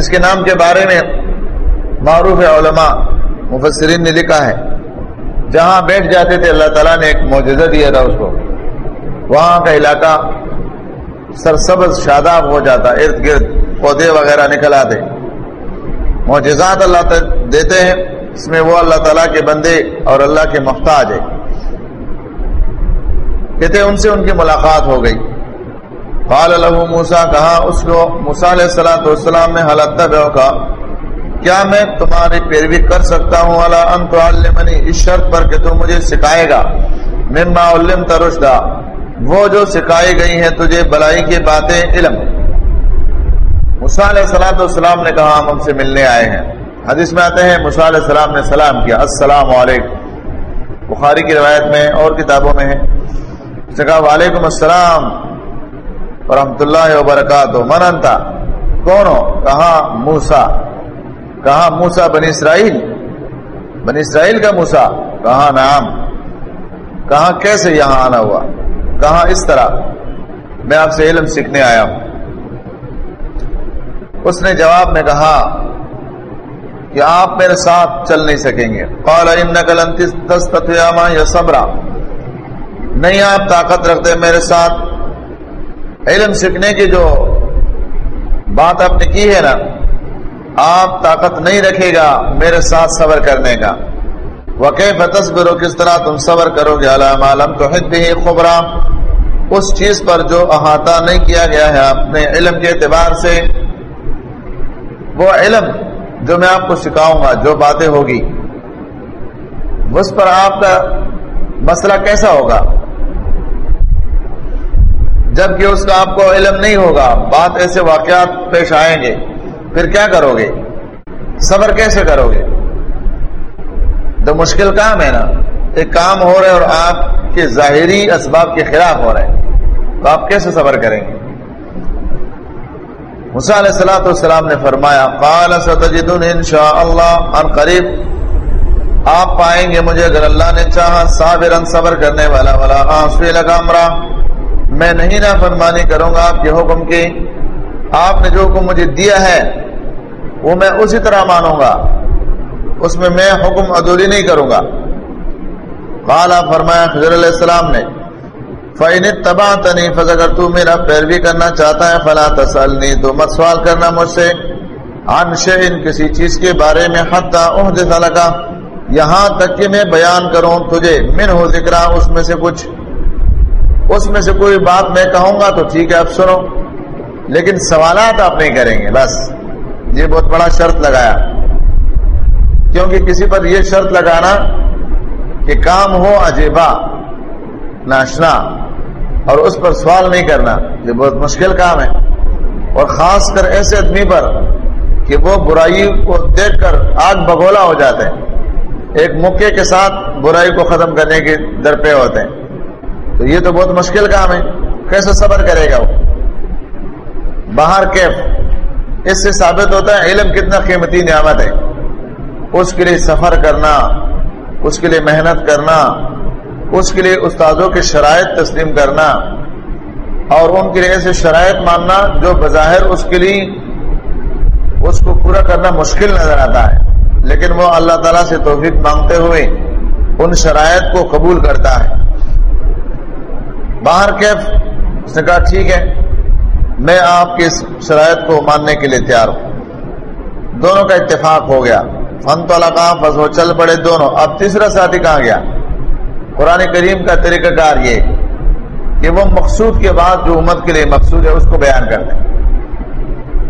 اس کے نام کے بارے میں معروف علماء، مفسرین نے لکھا ہے۔ جہاں بیٹھ جاتے تھے، اللہ تعالیٰ نے ایک معجزہ دیا تھا اس کو۔ وہاں کا علاقہ سرسبز، شاداب ہو جاتا، ارد گرد پودے وغیرہ نکل آتے۔ معجزات اللہ دیتے ہیں، اس میں وہ اللہ تعالیٰ کے بندے اور اللہ کے محتاج ہے کہتے ان سے ان کی ملاقات ہو گئی۔ قال له موسا کہا، اس کو موسا علیہ السلام والسلام نے حالت کا کیا میں تمہاری پیروی کر سکتا ہوں؟ اللہ ان تو اس شرط پر کہ تو مجھے سکھائے گا۔ مما علم ترشدہ وہ جو سکھائی گئی ہیں تجھے بلائی کی باتیں علم۔ موسا علیہ السلام والسلام نے کہا، ہم ہم سے ملنے آئے ہیں۔ حدیث میں آتے ہیں موسا علیہ السلام نے سلام کیا، السلام علیکم۔ بخاری کی روایت میں اور کتابوں میں ہے۔ کہا، وعلیکم السلام۔ ورحمۃ اللہ وبرکاتہ۔ من انتا کون ہو کہا موسا کہا موسا بنی اسرائیل؟ بنی اسرائیل کا موسا کہا نام کہا کیسے یہاں آنا ہوا؟ کہا اس طرح؟ میں آپ سے علم سیکھنے آیا ہوں۔ اس نے جواب میں کہا کہ آپ میرے ساتھ چل نہیں سکیں گے۔ قال انک لن تستطيع ما صبرا نہیں آپ طاقت رکھتے میرے ساتھ۔ علم سیکھنے کی جو بات آپ نے کی ہے نا، آپ طاقت نہیں رکھے گا، میرے ساتھ صبر کرنے کا۔ وقع تصبرو کس طرح تم صبر کرو گے؟ علام عالم تو حد بھی خبرا اس چیز پر جو احاطہ نہیں کیا گیا ہے اپنے علم کے اعتبار سے، وہ علم جو میں آپ کو سکھاؤں گا، جو باتیں ہوگی، اس پر آپ کا مسئلہ کیسا ہوگا؟ جبکہ اس کا آپ کو علم نہیں ہوگا، بات ایسے واقعات پیش آئیں گے۔ پھر کیا کرو گے؟ صبر کیسے کرو گے؟ تو مشکل کام ہے نا، ایک کام ہو رہے اور آپ کے ظاہری اسباب کے خلاف ہو رہے تو آپ کیسے صبر کریں گے؟ علیہ السلاۃ والسلام نے فرمایا، قال ستجدن انشاء اللہ ان قریب۔ آپ پائیں گے مجھے اگر اللہ نے چاہا، صابرا صبر کرنے والا والا آنسوی لگا امرا۔ میں نہیں نہ فرمانی کروں گا آپ کے حکم کی۔ آپ نے جو حکم مجھے دیا ہے، وہ میں اسی طرح مانوں گا۔ اس میں میں حکم ادوری نہیں کروں گا۔ قالا فرمایا خضر علیہ السلام نے، فَإِنِ اتَّبَعْتَنِي فَز اگر تو میرا پیروی کرنا چاہتا ہے، فلا تسألنی تو مت سوال کرنا مجھ سے۔ عن کسی چیز کے بارے میں حتی احدث لکا یہاں تک کہ میں بیان کروں تجھے من ہو ذکرہ، اس میں سے کچھ۔ اس میں سے کوئی بات میں کہوں گا تو ٹھیک ہے، اب سنو۔ لیکن سوالات آپ نہیں کریں گے، بس۔ یہ بہت بڑا شرط لگایا۔ کیونکہ کسی پر یہ شرط لگانا کہ کام ہو عجیبا ناشنا، اور اس پر سوال نہیں کرنا۔ یہ بہت مشکل کام ہے۔ اور خاص کر ایسے آدمی پر کہ وہ برائی کو دیکھ کر آگ بگولا ہو جاتے ہیں۔ ایک مکے کے ساتھ برائی کو ختم کرنے کے در پہ ہوتے ہیں۔ تو یہ تو بہت مشکل کام ہے۔ کیسے صبر کرے گا وہ؟ باہر کیف۔ اس سے ثابت ہوتا ہے علم کتنا قیمتی نعمت ہے۔ اس کے لیے سفر کرنا، اس کے لیے محنت کرنا، اس کے لیے استادوں کے شرائط تسلیم کرنا اور ان کے لیے ایسے شرائط ماننا جو بظاہر اس کے لیے اس کو پورا کرنا مشکل نظر آتا ہے۔ لیکن وہ اللہ تعالیٰ سے توفیق مانگتے ہوئے ان شرائط کو قبول کرتا ہے۔ باہر کیف؟ اس نے کہا، ٹھیک ہے، میں آپ کی اس شرائط کو ماننے کے لیے تیار ہوں۔ دونوں کا اتفاق ہو گیا۔ فن تو بس وہ چل پڑے دونوں۔ اب تیسرا ساتھی کہاں گیا؟ قرآن کریم کا طریقہ کار یہ کہ وہ مقصود کے بعد جو امت کے لیے مقصود ہے، اس کو بیان کر دیں۔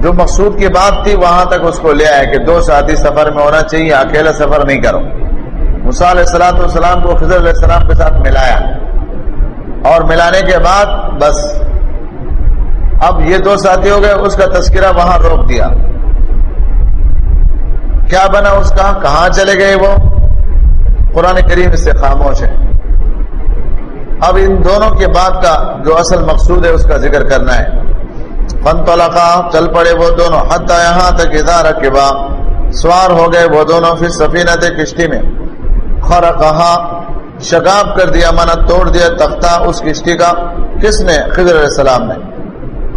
جو مقصود کی بات تھی، وہاں تک اس کو لے آئے کہ دو ساتھی سفر میں ہونا چاہیے، اکیلا سفر نہیں کرو۔ مثال السلاۃ والسلام کو خضر علیہ السلام کے ساتھ ملایا۔ اور ملانے کے بعد بس اب یہ دو ساتھی ہو گئے، اس کا تذکرہ وہاں روک دیا۔ کیا بنا اس کا؟ کہاں چلے گئے وہ؟ قرآن کریم سے خاموش ہے۔ اب ان دونوں کے بعد کا جو اصل مقصود ہے، اس کا ذکر کرنا ہے۔ فن طلقا چل پڑے وہ دونوں۔ حد یہاں تک ادارہ کے بعد سوار ہو گئے وہ دونوں پھر سفینت کشتی میں۔ خور شگاب کر دیا مانا توڑ دیا، تختہ اس کشتی کا کس نے؟ خضر علیہ السلام نے۔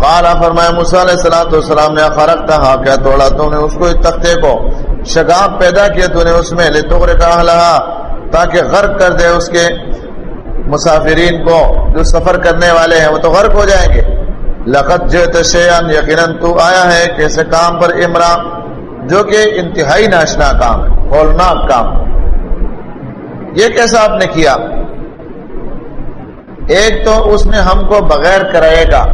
قالا فرمایا، موسیٰ علیہ السلام والسلام نے فرق تھا ہاں کیا توڑا تو نے؟ اس کو اس تختے کو شگاف پیدا کیا تو نے اس میں، لتغرق اہلہا، تاکہ غرق کر دے اس کے مسافرین کو جو سفر کرنے والے ہیں، وہ تو غرق ہو جائیں گے۔ لقد جئت شیئن یقیناً تو آیا ہے کہ کیسے کام پر امرا، جو کہ انتہائی ناشنا کام ہے ہولناک کام۔ یہ کیسا آپ نے کیا؟ ایک تو اس نے ہم کو بغیر کرائے کا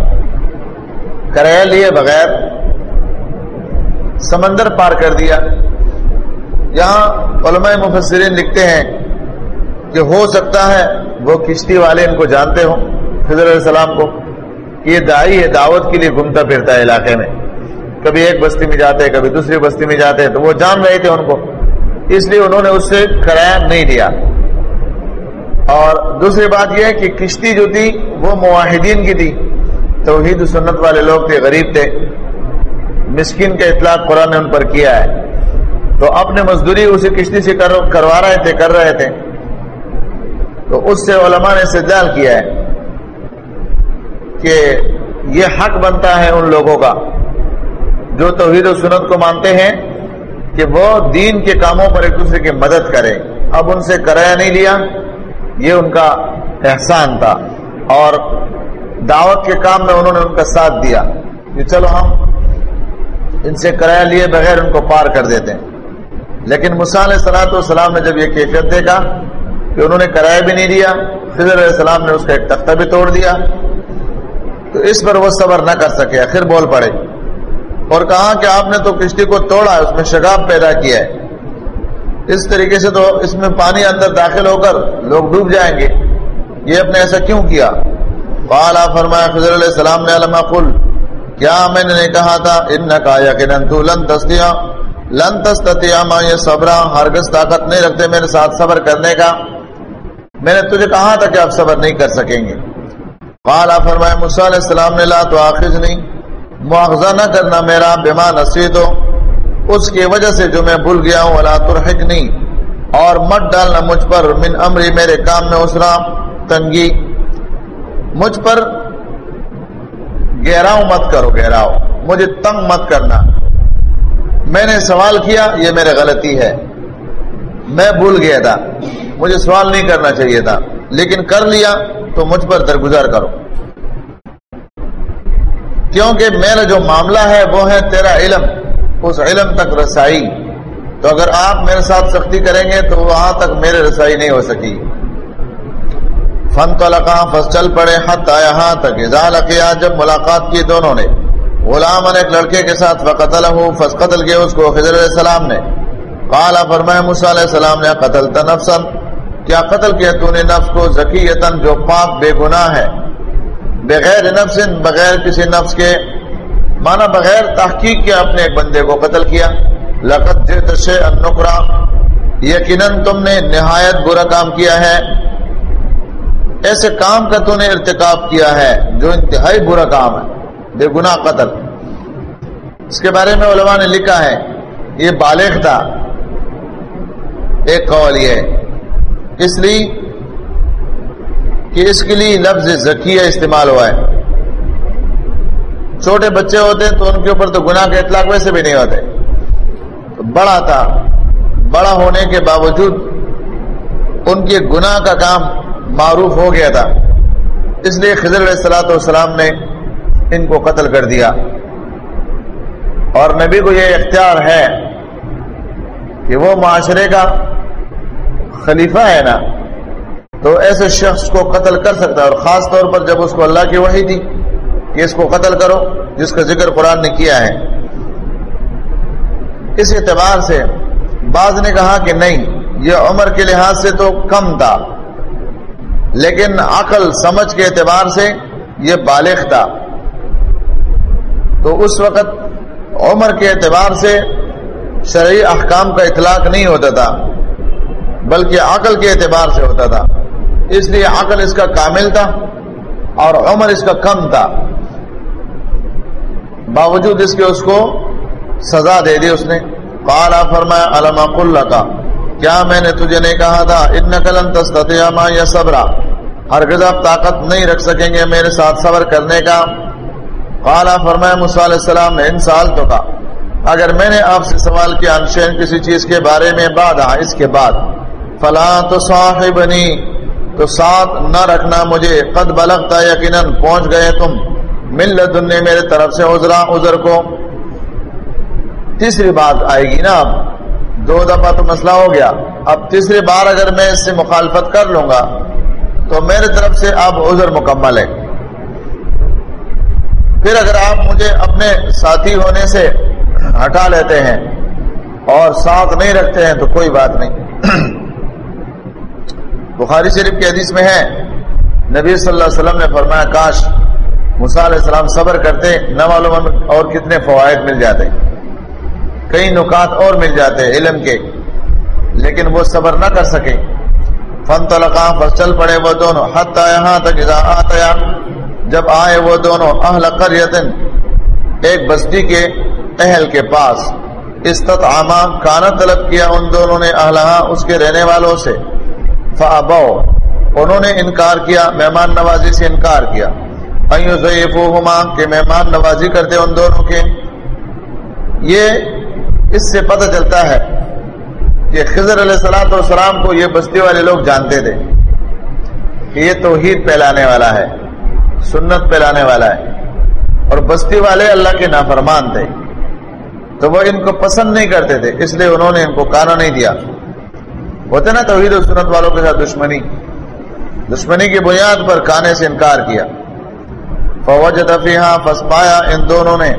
کرایہ لیے بغیر سمندر پار کر دیا۔ یہاں علماء مفسرین لکھتے ہیں کہ ہو سکتا ہے وہ کشتی والے ان کو جانتے ہوں فضر علیہ السلام کو۔ کہ یہ دائی ہے، دعوت کے لیے گھومتا پھرتا ہے علاقے میں۔ کبھی ایک بستی میں جاتے ہیں کبھی دوسری بستی میں جاتے ہیں تو وہ جان رہے تھے ان کو۔ اس لیے انہوں نے اس سے کرایہ نہیں لیا۔ اور دوسری بات یہ ہے کہ کشتی جو تھی وہ معاہدین کی تھی۔ توحید و سنت والے لوگ تھے، غریب تھے۔ مسکین کا اطلاق قرآن نے ان پر کیا ہے۔ تو اپنے مزدوری اسی کشتی سے کروا رہے تھے، کر رہے تھے۔ تو اس سے علماء نے استدلال کیا ہے کہ یہ حق بنتا ہے ان لوگوں کا جو توحید و سنت کو مانتے ہیں کہ وہ دین کے کاموں پر ایک دوسرے کی مدد کرے اب ان سے کرایہ نہیں لیا۔ یہ ان کا احسان تھا اور دعوت کے کام میں انہوں نے ان کا ساتھ دیا کہ چلو ہم ان سے کرایہ لیے بغیر ان کو پار کر دیتے ہیں۔ لیکن مسان صلاحت والسلام نے جب یہ کیفیت دیکھا کہ انہوں نے کرایہ بھی نہیں دیا خضر علیہ السلام نے اس کا ایک تختہ بھی توڑ دیا۔ تو اس پر وہ صبر نہ کر سکے، آخر بول پڑے۔ اور کہا کہ آپ نے تو کشتی کو توڑا ہے اس میں شگاب پیدا کیا ہے۔ اس طریقے سے تو اس میں پانی اندر داخل ہو کر لوگ ڈوب جائیں گے۔ یہ اپنے ایسا کیوں کیا؟ بالا فرمایا خضر علیہ السلام نے علما قل، کیا میں نے کہا تھا ان کا یقیناً تو لن تستیا لن تستیا ما یہ صبر، ہرگز طاقت نہیں رکھتے میرے ساتھ صبر کرنے کا۔ میں نے تجھے کہا تھا کہ آپ صبر نہیں کر سکیں گے۔ بالا فرمایا مصع علیہ السلام نے لا تو آخذ نہیں معاوضہ نہ کرنا میرا بیما نصیحت ہو اس کی وجہ سے جو میں بھول گیا ہوں، ولا ترحق نہیں اور مت ڈالنا مجھ پر، من امری میرے کام میں اسرا تنگی۔ مجھ پر گہراؤ مت کرو گہراؤ مجھے تنگ مت کرنا۔ میں نے سوال کیا، یہ میرے غلطی ہے۔ میں بھول گیا تھا۔ مجھے سوال نہیں کرنا چاہیے تھا۔ لیکن کر لیا، تو مجھ پر درگزر کرو۔ کیونکہ میرا جو معاملہ ہے، وہ ہے تیرا علم۔ اس علم تک رسائی۔ تو اگر آپ میرے ساتھ سختی کریں گے تو وہاں تک میرے رسائی نہیں ہو سکی۔ فن تو لقا فس چل پڑے۔ حت آیا ہاں تک لقیا، جب ملاقات کی دونوں نے۔ غلام نے ایک لڑکے کے ساتھ قتل ہوں فس قتل کیا اس کو خضر علیہ السلام نے۔ قالا فرمائے موسیٰ علیہ السلام نے قتل تنفسا کیا قتل کیا تو نے نفس کو؟ زکیتن جو پاک بے گناہ ہے۔ بغیر نفس، بغیر کسی نفس کے۔ مانا بغیر تحقیق کے اپنے ایک بندے کو قتل کیا۔ لقد جئت شیئا یقیناً تم نے نہایت برا کام کیا ہے۔ ایسے کام کا تو نے ارتکاب کیا ہے جو انتہائی برا کام ہے، بے گناہ قتل۔ اس کے بارے میں علماء نے لکھا ہے، یہ بالغ تھا۔ ایک قول یہ اس لیے کہ اس کے لیے لفظ ذکیہ استعمال ہوا ہے۔ چھوٹے بچے ہوتے ہیں تو ان کے اوپر تو گناہ کے اطلاق ویسے بھی نہیں ہوتے۔ بڑا تھا، بڑا ہونے کے باوجود ان کے گناہ کا کام معروف ہو گیا تھا۔ اس لیے خضر علیہ السلاۃ والسلام نے ان کو قتل کر دیا۔ اور نبی کو یہ اختیار ہے کہ وہ معاشرے کا خلیفہ ہے نا، تو ایسے شخص کو قتل کر سکتا ہے۔ اور خاص طور پر جب اس کو اللہ کی وحی تھی۔ کہ اس کو قتل کرو جس کا ذکر قرآن نے کیا ہے۔ اس اعتبار سے بعض نے کہا کہ نہیں، یہ عمر کے لحاظ سے تو کم تھا، لیکن عقل سمجھ کے اعتبار سے یہ بالغ تھا۔ تو اس وقت عمر کے اعتبار سے شرعی احکام کا اطلاق نہیں ہوتا تھا، بلکہ عقل کے اعتبار سے ہوتا تھا۔ اس لیے عقل اس کا کامل تھا اور عمر اس کا کم تھا۔ باوجود اس کے اس کو سزا دے دی اس نے۔ قالا فرمایا علما قل کا کیا میں نے تجھے نہیں کہا تھا؟ ان قلم تستطیع یا صبر۔ ہرگز آپ طاقت نہیں رکھ سکیں گے میرے ساتھ صبر کرنے کا۔ قالا فرمایا، موسیٰ علیہ السلام نے ان سال تو کا اگر میں نے آپ سے سوال کیا انشین کسی چیز کے بارے میں بعد ہاں، اس کے بعد۔ فلا تو صاحبنی تو ساتھ نہ رکھنا مجھے۔ قد بلغتا یقیناً، پہنچ گئے تم۔ ملت نے میرے طرف سے عذرا، عذر کو۔ تیسری بات آئے گی نا۔ اب دو دفعہ تو مسئلہ ہو گیا۔ اب تیسری بار اگر میں اس سے مخالفت کر لوں گا، تو میرے طرف سے اب عذر مکمل ہے۔ پھر اگر آپ مجھے اپنے ساتھی ہونے سے ہٹا لیتے ہیں اور ساتھ نہیں رکھتے ہیں، تو کوئی بات نہیں۔ بخاری شریف کی حدیث میں ہے، نبی صلی اللہ علیہ وسلم نے فرمایا، کاش علیہ السلام صبر کرتے، نہ معلوم اور کتنے فوائد مل جاتے۔ کئی نکات اور مل جاتے علم کے، لیکن وہ صبر نہ کر سکے۔ فن بس چل پڑے وہ دونوں۔ یہاں تک آتیا، جب آئے وہ دونوں اہل قریتن ایک بستی کے اہل کے پاس۔ استطعاما، کانا طلب کیا ان دونوں نے اہلہا، اس کے رہنے والوں سے۔ فابو انہوں نے انکار کیا، مہمان نوازی سے انکار کیا۔ ایو کہ مہمان نوازی کرتے ان دونوں کے۔ یہ اس سے پتہ چلتا ہے کہ خضر علیہ السلام والسلام کو یہ بستی والے لوگ جانتے تھے کہ یہ توحید پھیلانے والا ہے، سنت پھیلانے والا ہے۔ اور بستی والے اللہ کے نافرمان تھے۔ تو وہ ان کو پسند نہیں کرتے تھے، اس لیے انہوں نے ان کو کانا نہیں دیا۔ ہوتے نا توحید و سنت والوں کے ساتھ دشمنی۔ دشمنی کی بنیاد پر کانے سے انکار کیا۔ فوجد فیہا فسپایا ان دونوں نے۔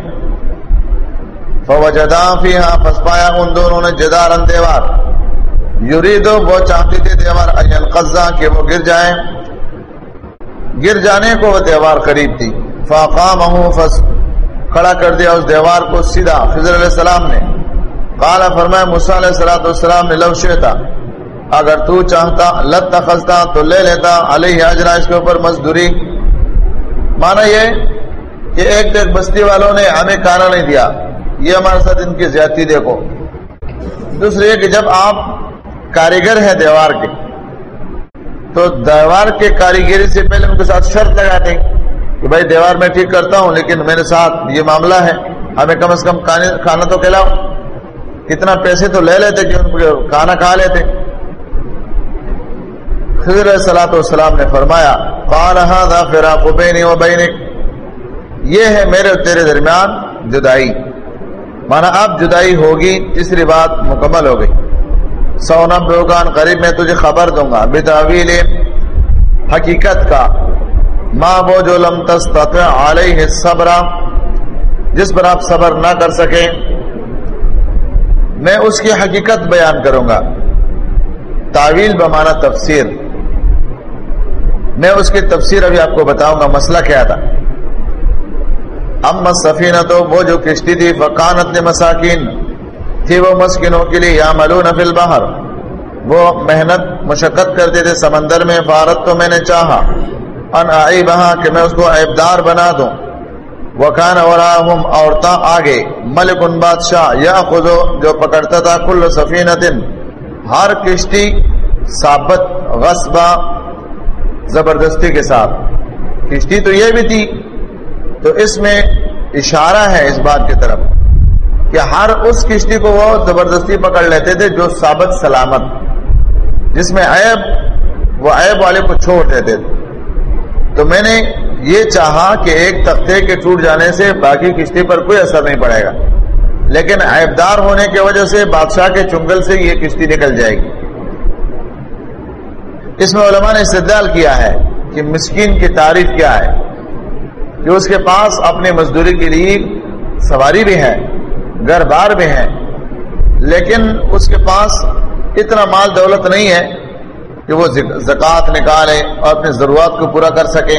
فوجدا فیہا فسپایا ان دونوں نے جدارن دیوار۔ یریدو وہ چاہتی تھی دیوار این قضا کہ وہ گر جائیں۔ گر جانے کو وہ دیوار قریب تھی۔ فاقامہو فس کھڑا کر دیا اس دیوار کو سیدھا خضر علیہ السلام نے۔ قال فرمایا، موسیٰ علیہ السلام نے، لو شیطا اگر تو چاہتا لت تخذتا تو لے لیتا، علیہ اجرا اس کے اوپر مزدوری۔ مانا یہ کہ ایک ایک بستی والوں نے ہمیں کانا نہیں دیا۔ یہ ہمارے ساتھ ان کی زیادتی دیکھو۔ دوسری یہ کہ جب آپ کاریگر ہیں دیوار کے، تو دیوار کے کاریگری سے پہلے ان کے ساتھ شرط لگا دیں کہ بھائی دیوار میں ٹھیک کرتا ہوں، لیکن میرے ساتھ یہ معاملہ ہے۔ ہمیں کم از کم کھانا تو کھلاؤ۔ کتنا پیسے تو لے لیتے کہ ان کو کھانا کھا لیتے۔ خضر سلاۃ والسلام نے فرمایا فراق بینی و بینک. یہ ہے میرے تیرے درمیان جدائی۔ مانا اب جدائی ہوگی، تیسری بات مکمل ہو گئی۔ سونا بوگان قریب میں تجھے خبر دوں گا، بتاویل حقیقت کا۔ ماں وہ جو لم تستطع علیہ صبر جس پر آپ صبر نہ کر سکیں، میں اس کی حقیقت بیان کروں گا۔ تعویل بمانا تفسیر۔ میں اس کی تفسیر ابھی آپ کو بتاؤں گا مسئلہ کیا تھا۔ اما سفینہ تو وہ جو کشتی تھی فقانت مساکین تھی وہ مسکنوں کے لیے یا ملون فی البحر۔ وہ محنت، مشقت کرتے تھے سمندر میں، فارت تو میں نے چاہا۔ ان آئی بہا کہ میں اس کو عیبدار بنا دوں۔ وکان وراہم عورتاں آگے۔ ملک ان بادشاہ یا خودو جو پکڑتا تھا کل سفینت ہر کشتی ثابت، غصبہ زبردستی کے ساتھ۔ کشتی تو یہ بھی تھی۔ تو اس میں اشارہ ہے اس بات کی طرف کہ ہر اس کشتی کو وہ زبردستی پکڑ لیتے تھے جو ثابت سلامت، جس میں عیب، وہ عیب والے کو چھوڑ دیتے تھے۔ تو میں نے یہ چاہا کہ ایک تختے کے ٹوٹ جانے سے باقی کشتی پر کوئی اثر نہیں پڑے گا۔ لیکن عیبدار ہونے کی وجہ سے بادشاہ کے چنگل سے یہ کشتی نکل جائے گی۔ اس میں علماء نے استدلال کیا ہے کہ مسکین کی تعریف کیا ہے کہ اس کے پاس اپنی مزدوری کے لیے سواری بھی ہے، گھر بار بھی ہے، لیکن اس کے پاس اتنا مال دولت نہیں ہے کہ وہ زکوٰۃ نکالے اور اپنی ضرورت کو پورا کر سکے۔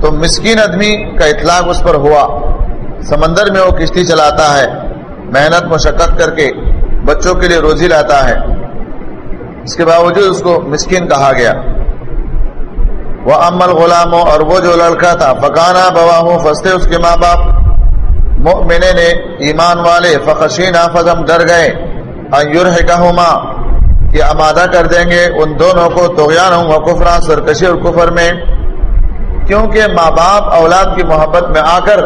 تو مسکین آدمی کا اطلاق اس پر ہوا، سمندر میں وہ کشتی چلاتا ہے، محنت، مشقت کر کے بچوں کے لیے روزی لاتا ہے۔ اس کے باوجود اس کو مسکین کہا گیا۔ وہ امل غلام اور وہ جو لڑکا تھا پکانا بوا ہوں فستے اس کے ماں باپ۔ مؤمنے نے ایمان والے فخشین فضم ڈر گئے۔ کہما کہ امادہ کر دیں گے ان دونوں کو توغیان ہوں کفرا سرکشی اور کفر میں۔ کیونکہ ماں باپ اولاد کی محبت میں آ کر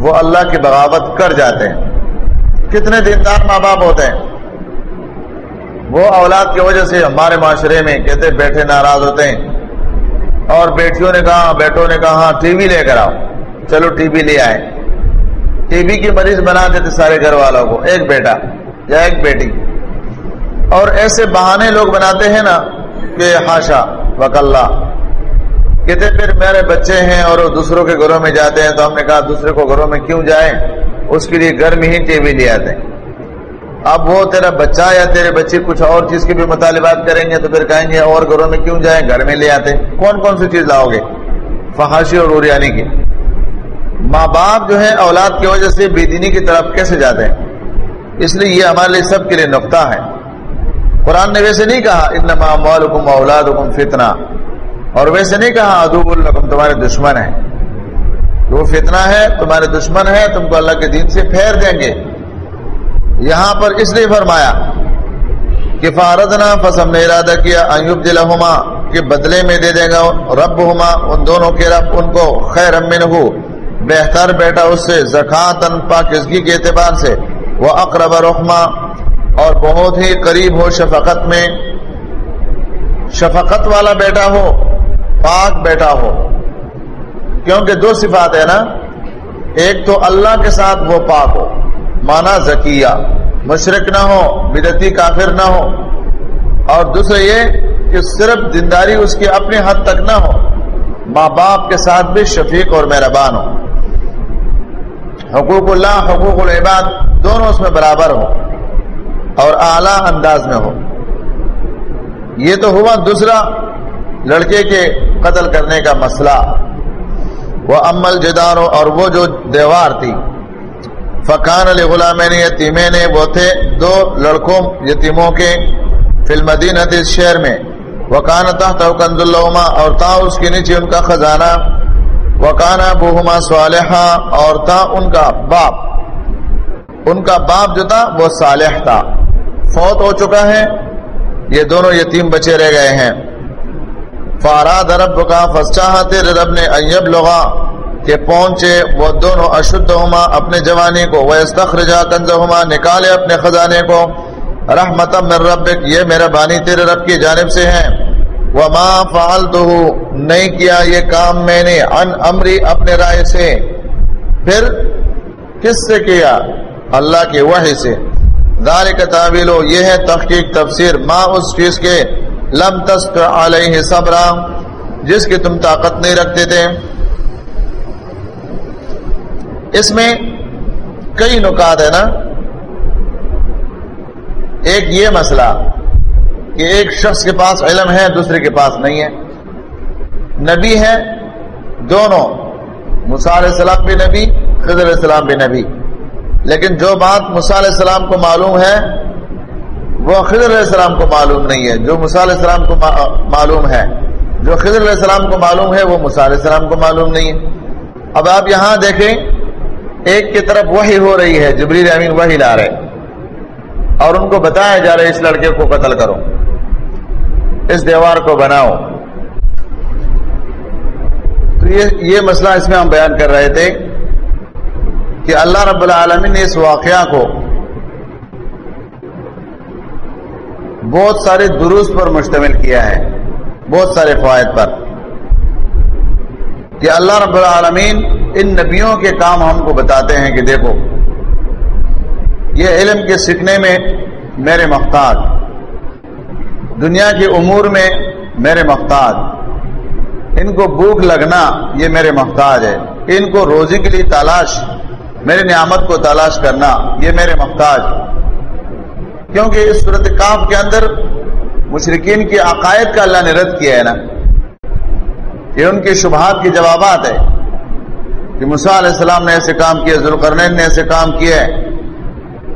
وہ اللہ کی بغاوت کر جاتے ہیں۔ کتنے دیندار ماں باپ ہوتے ہیں۔ وہ اولاد کی وجہ سے ہمارے معاشرے میں کہتے بیٹھے ناراض ہوتے ہیں۔ اور بیٹیوں نے کہا، بیٹوں نے کہا ہاں ٹی وی لے کر آؤ۔ چلو، ٹی وی لے آئے۔ ٹی وی کی مریض بنا دیتے سارے گھر والوں کو، ایک بیٹا یا ایک بیٹی۔ اور ایسے بہانے لوگ بناتے ہیں نا کہ ہاشا وک کہتے پھر میرے بچے ہیں اور وہ دوسروں کے گھروں میں جاتے ہیں تو ہم نے کہا، دوسرے کو گھروں میں کیوں جائیں؟ اس کے لیے گھر میں ہی ٹی وی لے آتے ہیں۔ اب وہ تیرا بچہ یا تیرے بچے کچھ اور چیز کے بھی مطالبات کریں گے تو پھر کہیں گے اور گھروں میں کیوں جائیں؟ گھر میں لے آتے۔ کون کون سی چیز لاؤ گے؟ فحاشی اور اوریانی یعنی کی ماں باپ جو ہے اولاد کی وجہ سے بے دینی کی طرف کیسے جاتے ہیں؟ اس لیے یہ ہمارے لیے سب کے لیے نقطہ ہے۔ قرآن نے ویسے نہیں کہا ان اولاد حکم فتنا اور ویسے نہیں کہا ادوب الرقم تمہارے دشمن ہے وہ فتنہ ہے، تمہارے دشمن ہے تم کو اللہ کے دین سے پھیر دیں گے۔ یہاں پر اس لیے فرمایا کہ فاردنا فسم نے ارادہ کیا ایوب دلہما کہ بدلے میں دے دے گا رب ہما ان دونوں کے رب، ان کو خیر امن ہو بہتر بیٹا اس سے زکاتن پاکزگی کے اعتبار سے، وہ اقرب رحما اور بہت ہی قریب ہو شفقت میں، شفقت والا بیٹا ہو، پاک بیٹا ہو۔ کیونکہ دو صفات ہے نا، ایک تو اللہ کے ساتھ وہ پاک ہو۔ مانا زکیہ مشرق نہ ہو بدتی کافر نہ ہو۔ اور دوسرا یہ کہ صرف دینداری اس کی اپنے حد تک نہ ہو، ماں باپ کے ساتھ بھی شفیق اور مہربان ہو۔ حقوق اللہ، حقوق العباد دونوں اس میں برابر ہو اور اعلی انداز میں ہو یہ تو ہوا دوسرا لڑکے کے قتل کرنے کا مسئلہ۔ وہ امل جداروں اور وہ جو دیوار تھی فقان علی غلام یتیمین وہ تھے دو لڑکوں یتیموں کے فلم اس شہر میں۔ وکان تحت کنز الما اور تا اس کے نیچے ان کا خزانہ۔ وکانا بہما صالحہ اور تا ان کا باپ۔ ان کا باپ جو تھا وہ صالح تھا۔ فوت ہو چکا ہے۔ یہ دونوں یتیم بچے رہ گئے ہیں۔ فاراد رب کا فسچاہ تیرے رب نے ایب لغا کہ پہنچے، وہ دونوں اشد ہوما اپنے جوانی کو، وہ استخرجا نکالے اپنے خزانے کو۔ رحمت من ربک، یہ میرا بانی تیرے رب کی جانب سے ہے وما فعلتہ، نہیں کیا یہ کام میں نے ان امری اپنے رائے سے۔ پھر کس سے کیا؟ اللہ کی وحی سے۔ ذالک تعویلو یہ ہے تحقیق، تفسیر۔ ما اس چیز کے لم تسق علیہ صبرا، جس کی تم طاقت نہیں رکھتے تھے۔ اس میں کئی نکات ہے نا؟ ایک یہ مسئلہ کہ ایک شخص کے پاس علم ہے، دوسرے کے پاس نہیں ہے۔ نبی ہے دونوں۔ علیہ السلام بھی نبی، خضر علیہ السلام بھی نبی۔ لیکن جو بات علیہ السلام کو معلوم ہے، وہ خضر علیہ السلام کو معلوم نہیں ہے۔ جو علیہ السلام کو معلوم ہے، جو خضر علیہ السلام کو معلوم ہے، وہ علیہ السلام کو معلوم نہیں ہے۔ اب آپ یہاں دیکھیں۔ ایک کی طرف وہی ہو رہی ہے، جبریل امین وہی لا رہے۔ اور ان کو بتایا جا رہا ہے، اس لڑکے کو قتل کرو۔ اس دیوار کو بناؤ۔ تو یہ یہ مسئلہ اس میں ہم بیان کر رہے تھے کہ اللہ رب العالمین نے اس واقعہ کو بہت سارے دروس پر مشتمل کیا ہے، بہت سارے فوائد پر۔ کہ اللہ رب العالمین ان نبیوں کے کام ہم کو بتاتے ہیں کہ دیکھو، یہ علم کے سیکھنے میں میرے محتاج دنیا کے امور میں میرے محتاج ان کو بھوک لگنا یہ میرے محتاج ہے، ان کو روزی کے لیے تلاش، میرے نعمت کو تلاش کرنا یہ میرے محتاج کیونکہ اس صورت کاف کے اندر مشرقین کی عقائد کا اللہ نے رد کیا ہے نا، یہ ان کے شبہات کے جوابات ہے کہ مسا علیہ السلام نے ایسے کام کیا ذوالقرنین نے ایسے کام کیا ہے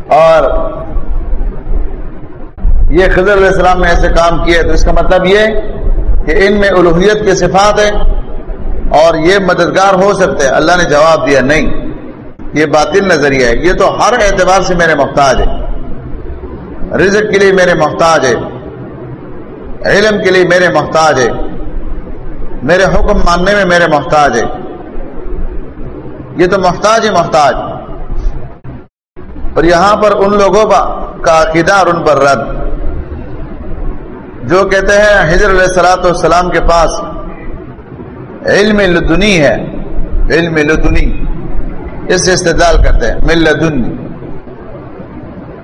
اور یہ خضر علیہ السلام نے ایسے کام کیا ہے تو اس کا مطلب یہ کہ ان میں الوحیت کے صفات ہے اور یہ مددگار ہو سکتے ہیں۔ اللہ نے جواب دیا، نہیں، یہ باطل نظریہ ہے۔ یہ تو ہر اعتبار سے میرے محتاج ہے۔ رزق کے لیے میرے محتاج ہے۔ علم کے لیے میرے محتاج ہے۔ میرے حکم ماننے میں میرے محتاج ہے۔ یہ تو محتاج ہی محتاج۔ اور یہاں پر ان لوگوں کا عقیدہ اور ان پر رد۔ جو کہتے ہیں حضر علیہ السلاۃ والسلام کے پاس علم لدنی ہے۔ علم لدنی۔ اس سے استدلال کرتے ہیں۔ مل لدنی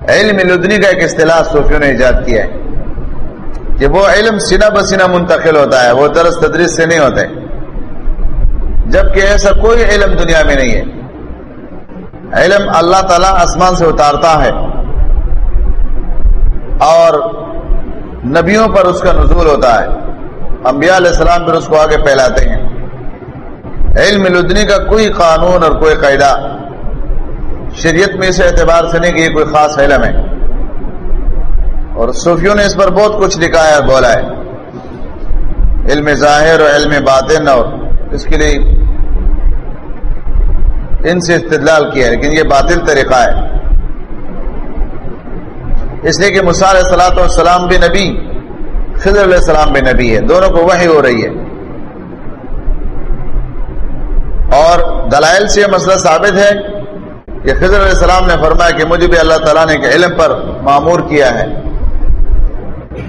علم لدنی کا ایک اصطلاح صوفیوں نے ایجاد کیا ہے۔ کہ وہ علم سینہ بسینہ منتقل ہوتا ہے۔ وہ درس تدریس سے نہیں ہوتے۔ جبکہ ایسا کوئی علم دنیا میں نہیں ہے۔ علم اللہ تعالی آسمان سے اتارتا ہے۔ اور نبیوں پر اس کا نزول ہوتا ہے۔ انبیاء علیہ السلام پھر اس کو آگے پھیلاتے ہیں۔ علم لدنی کا کوئی قانون اور کوئی قاعدہ۔ شریعت میں اس اعتبار سے نہیں کہ یہ کوئی خاص علم ہے۔ اور صوفیوں نے اس پر بہت کچھ لکھا ہے اور بولا ہے۔ علم ظاہر اور علم باطن اور اس کے لیے ان سے استدلال کیا ہے، لیکن یہ باطل طریقہ ہے۔ اس لیے کہ مثال صلاحت والسلام بھی نبی، خضر علیہ السلام بھی نبی ہے۔ دونوں کو وحی ہو رہی ہے۔ اور دلائل سے یہ مسئلہ ثابت ہے کہ خضر علیہ السلام نے فرمایا کہ مجھے بھی اللہ تعالیٰ نے ایک علم پر معمور کیا ہے۔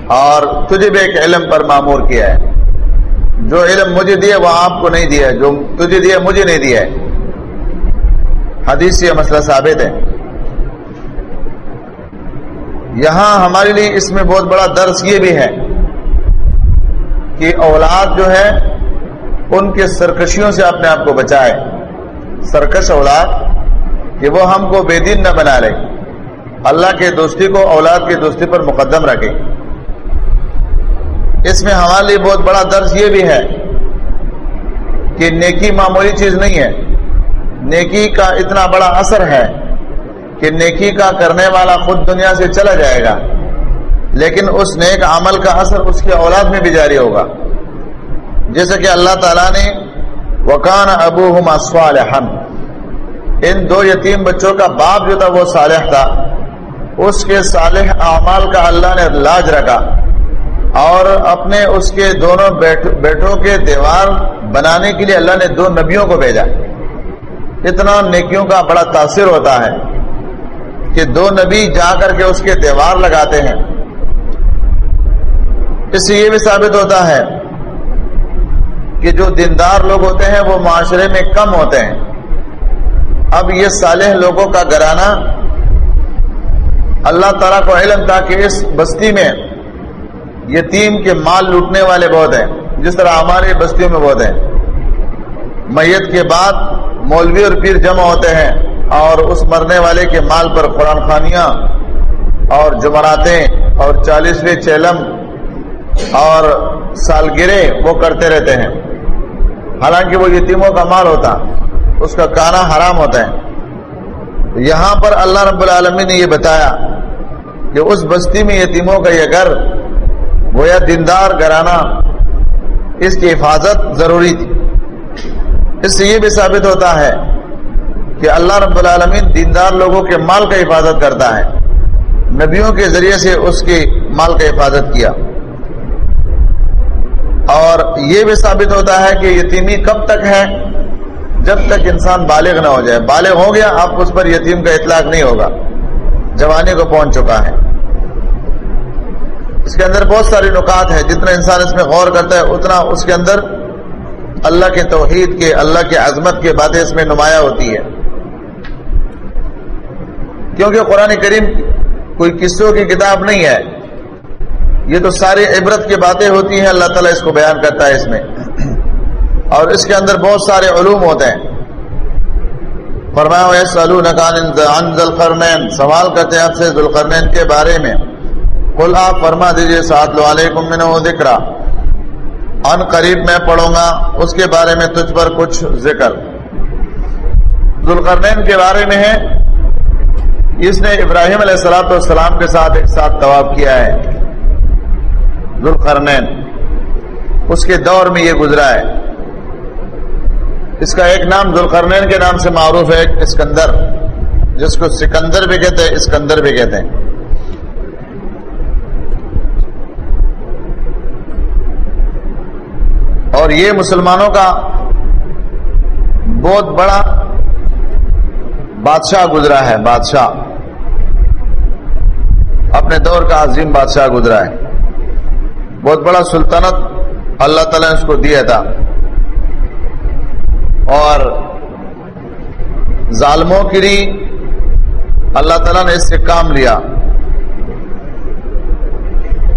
اور تجھے بھی ایک علم پر معمور کیا ہے۔ جو علم مجھے دیا وہ آپ کو نہیں دیا جو تجھے دیا مجھے نہیں دیا ہے۔ حدیث سے یہ مسئلہ ثابت ہے۔ یہاں ہمارے لیے اس میں بہت بڑا درس یہ بھی ہے کہ اولاد جو ہے، ان کے سرکشیوں سے اپنے آپ کو بچائے۔ سرکش اولاد، کہ وہ ہم کو بے دین نہ بنا لے۔ اللہ کے دوستی کو اولاد کی دوستی پر مقدم رکھے۔ اس میں ہمارے لیے بہت بڑا درس یہ بھی ہے کہ نیکی معمولی چیز نہیں ہے۔ نیکی کا اتنا بڑا اثر ہے کہ نیکی کا کرنے والا خود دنیا سے چلا جائے گا، لیکن اس نیک عمل کا اثر اس کے اولاد میں بھی جاری ہوگا۔ جیسے کہ اللہ تعالیٰ نے وکان ابو صالحن ان دو یتیم بچوں کا باپ جو تھا وہ صالح تھا۔ اس کے صالح اعمال کا اللہ نے لاج رکھا۔ اور اپنے اس کے دونوں بیٹوں کے دیوار بنانے کے لیے اللہ نے دو نبیوں کو بھیجا۔ اتنا نیکیوں کا بڑا تاثر ہوتا ہے کہ دو نبی جا کر کے اس کے دیوار لگاتے ہیں۔ اس سے یہ بھی ثابت ہوتا ہے کہ جو دیندار لوگ ہوتے ہیں وہ معاشرے میں کم ہوتے ہیں۔ اب یہ صالح لوگوں کا گرانا اللہ تعالیٰ کو علم تھا کہ اس بستی میں یتیم کے مال لوٹنے والے بہت ہیں، جس طرح ہماری بستیوں میں بہت ہیں۔ میت کے بعد مولوی اور پیر جمع ہوتے ہیں اور اس مرنے والے کے مال پر قرآن خانیاں اور جمعراتیں اور چالیسویں چیلم اور سالگرے وہ کرتے رہتے ہیں۔ حالانکہ وہ یتیموں کا مال ہوتا، اس کا کانا حرام ہوتا ہے۔ یہاں پر اللہ رب العالمین نے یہ بتایا کہ اس بستی میں یتیموں کا یہ گھر گویا دیندار گرانا اس کی حفاظت ضروری تھی۔ اس سے یہ بھی ثابت ہوتا ہے کہ اللہ رب العالمین دیندار لوگوں کے مال کا حفاظت کرتا ہے۔ نبیوں کے ذریعے سے اس کی مال کا حفاظت کیا۔ اور یہ بھی ثابت ہوتا ہے کہ یتیمی کب تک ہے جب تک انسان بالغ نہ ہو جائے۔ بالغ ہو گیا اب اس پر یتیم کا اطلاق نہیں ہوگا۔ جوانی کو پہنچ چکا ہے۔ اس کے اندر بہت سارے نکات ہیں۔ جتنا انسان اس میں غور کرتا ہے، اتنا اس کے اندر اللہ کے توحید کے، اللہ کے عظمت کے باتیں اس میں نمایاں ہوتی ہے۔ کیونکہ قرآن کریم کوئی قصوں کی کتاب نہیں ہے۔ یہ تو ساری عبرت کی باتیں ہوتی ہیں، اللہ تعالیٰ اس کو بیان کرتا ہے اس میں۔ اور اس کے اندر بہت سارے علوم ہوتے ہیں۔ فرمایا سوال کرتے ہیں آپ سے ذوالقرنین کے بارے میں۔ کل آپ فرما دیجیے سات لو علیکم من ذکر ان قریب میں پڑھوں گا، اس کے بارے میں تجھ پر کچھ ذکر۔ ذوالقرنین کے بارے میں ہے، اس نے ابراہیم علیہ السلام والسلام کے ساتھ ایک ساتھ طواب کیا ہے۔ ذوالقرنین، اس کے دور میں یہ گزرا ہے۔ اس کا ایک نام ذوالقرنین کے نام سے معروف ہے اسکندر، جس کو سکندر بھی کہتے ہیں، اسکندر بھی کہتے ہیں۔ اور یہ مسلمانوں کا بہت بڑا بادشاہ گزرا ہے، بادشاہ۔ اپنے دور کا عظیم بادشاہ گزرا ہے۔ بہت بڑا سلطنت اللہ تعالیٰ نے اس کو دیا تھا۔ اور ظالموں کی اللہ تعالیٰ نے اس سے کام لیا۔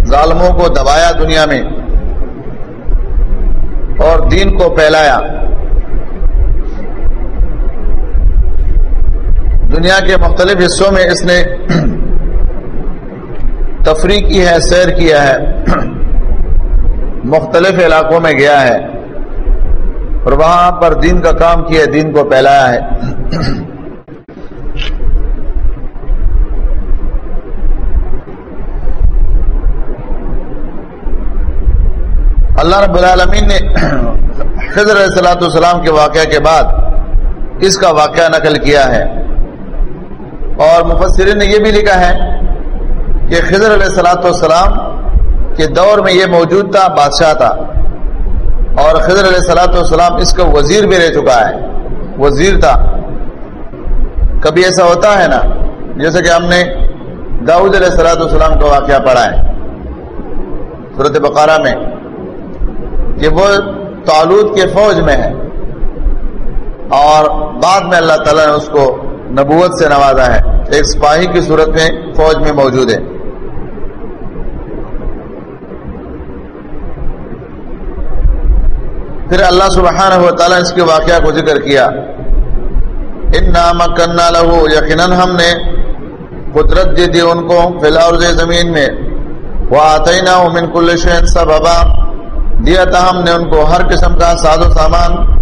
ظالموں کو دبایا دنیا میں۔ اور دین کو پھیلایا۔ دنیا کے مختلف حصوں میں اس نے تفریح کی ہے، سیر کیا ہے، مختلف علاقوں میں گیا ہے اور وہاں پر دین کا کام کیا، دین کو پھیلایا ہے۔ اللہ رب العالمین نے خضر صلاحت السلام کے واقعہ کے بعد اس کا واقعہ نقل کیا ہے اور مفسرین نے یہ بھی لکھا ہے کہ خضر علیہ سلاۃ والسلام کے دور میں یہ موجود تھا، بادشاہ تھا اور خضر علیہ سلاۃ والسلام اس کا وزیر بھی رہ چکا ہے، وزیر تھا۔ کبھی ایسا ہوتا ہے نا، جیسے کہ ہم نے داؤد علیہ سلاۃ والسلام کا واقعہ پڑھا ہے۔ صورت بقارہ میں کہ وہ تعلق کے فوج میں ہے اور بعد میں اللہ تعالیٰ نے اس کو نبوت سے نوازا ہے ایک سپاہی کی صورت میں فوج میں موجود ہے۔ پھر اللہ سبحانہ و تعالیٰ اس کے واقعہ کو ذکر کیا۔ ان نام کرنا لہو یقیناً ہم نے قدرت دی دی ان کو فی الحال زمین میں۔ وہ آتے نہ من کل شہن سب دیا تھا ہم نے ان کو ہر قسم کا ساز و سامان۔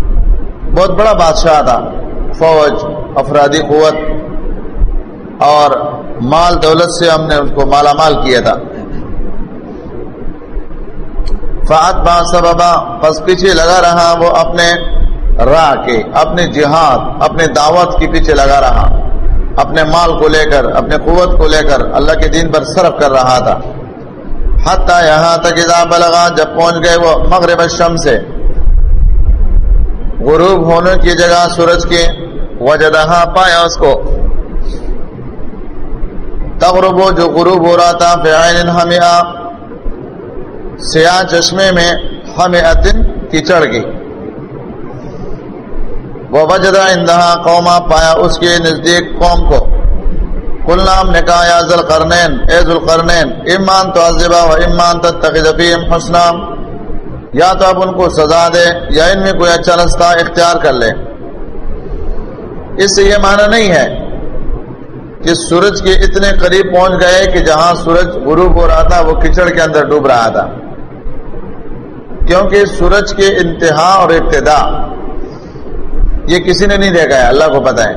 بہت بڑا بادشاہ تھا۔ فوج، افرادی قوت اور مال دولت سے ہم نے اس کو مالا مال کیا تھا۔ فات با سببا پس پیچھے لگا رہا وہ اپنے راہ کے، اپنے جہاد، اپنے دعوت کے پیچھے لگا رہا۔ اپنے مال کو لے کر، اپنے قوت کو لے کر اللہ کے دین پر صرف کر رہا تھا۔ حتیٰ یہاں تک اذا بلغا جب پہنچ گئے وہ مغرب الشم سے۔ غروب ہونے کی جگہ سورج کے وجدہا پایا اس کو۔ تغرب جو غروب ہو رہا تھا فعین ہمیا سیاہ چشمے میں ہمیں اتن کیچڑ گئی۔ وہ وجدہ اندہا قوما پایا اس کے نزدیک قوم کو۔ کل نام نے کہا یا ذل قرنین اے ذل قرنین امان تو عذبہ و امان تتخذ فیم حسنام۔ یا تو اب ان کو سزا دے یا ان میں کوئی اچھا رستہ اختیار کر لے۔ اس سے یہ معنی نہیں ہے کہ سورج کے اتنے قریب پہنچ گئے کہ جہاں سورج غروب ہو رہا تھا، وہ کچڑ کے اندر ڈوب رہا تھا۔ کیونکہ سورج کے انتہا اور ابتدا، یہ کسی نے نہیں دیکھا ہے، اللہ کو پتا ہے۔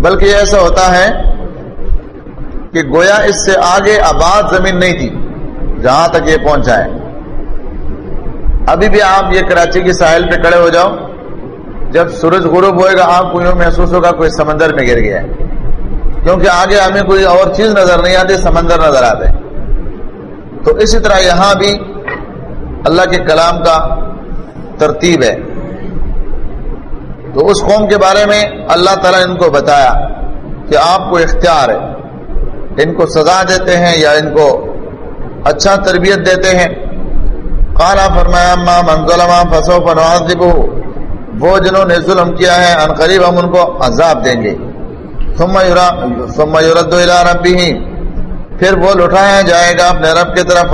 بلکہ ایسا ہوتا ہے کہ گویا اس سے آگے آباد زمین نہیں تھی، جہاں تک یہ پہنچا ہے۔ ابھی بھی آپ یہ کراچی کی ساحل پہ کڑے ہو جاؤ۔ جب سورج غروب ہوئے گا، آپ کو یوں محسوس ہوگا کوئی سمندر میں گر گیا ہے۔ کیونکہ آگے ہمیں کوئی اور چیز نظر نہیں آتی، سمندر نظر آتے۔ تو اسی طرح یہاں بھی اللہ کے کلام کا ترتیب ہے۔ تو اس قوم کے بارے میں اللہ تعالیٰ ان کو بتایا کہ آپ کو اختیار ہے۔ ان کو سزا دیتے ہیں یا ان کو اچھا تربیت دیتے ہیں۔ کالا فرمایا منظلما فسو فنواز وہ جنہوں نے ظلم کیا ہے، ان قریب ہم ان کو عذاب دیں گے۔ ربی پھر وہ لٹایا جائے گا اپنے رب کی طرف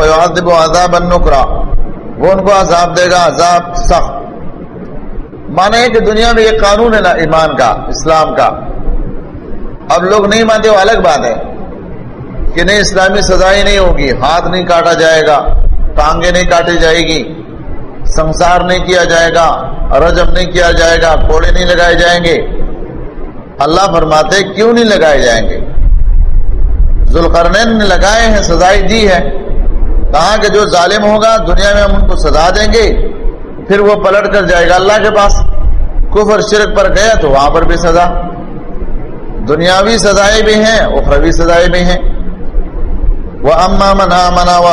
عذاب النکرا وہ ان کو عذاب دے گا، عذاب سخت۔ مانے کہ دنیا میں یہ قانون ہے نا، ایمان کا، اسلام کا۔ اب لوگ نہیں مانتے، وہ الگ بات ہے۔ کہ نہیں اسلامی سزائی نہیں ہوگی ہاتھ نہیں کاٹا جائے گا، ٹانگیں نہیں کاٹی جائے گی، سنسار نہیں کیا جائے گا رجم نہیں کیا جائے گا کوڑے نہیں لگائے جائیں گے۔ اللہ فرماتے کیوں نہیں لگائے جائیں گے؟ ذوالقرنین نے لگائے ہیں سزائی دی ہے کہا کہ جو ظالم ہوگا، دنیا میں ہم ان کو سزا دیں گے، پھر وہ پلٹ کر جائے گا اللہ کے پاس۔ کفر شرک پر گیا تو وہاں پر بھی سزا۔ دنیاوی سزائیں بھی ہیں، اخروی سزائیں بھی ہیں۔ وہ اما منا منا و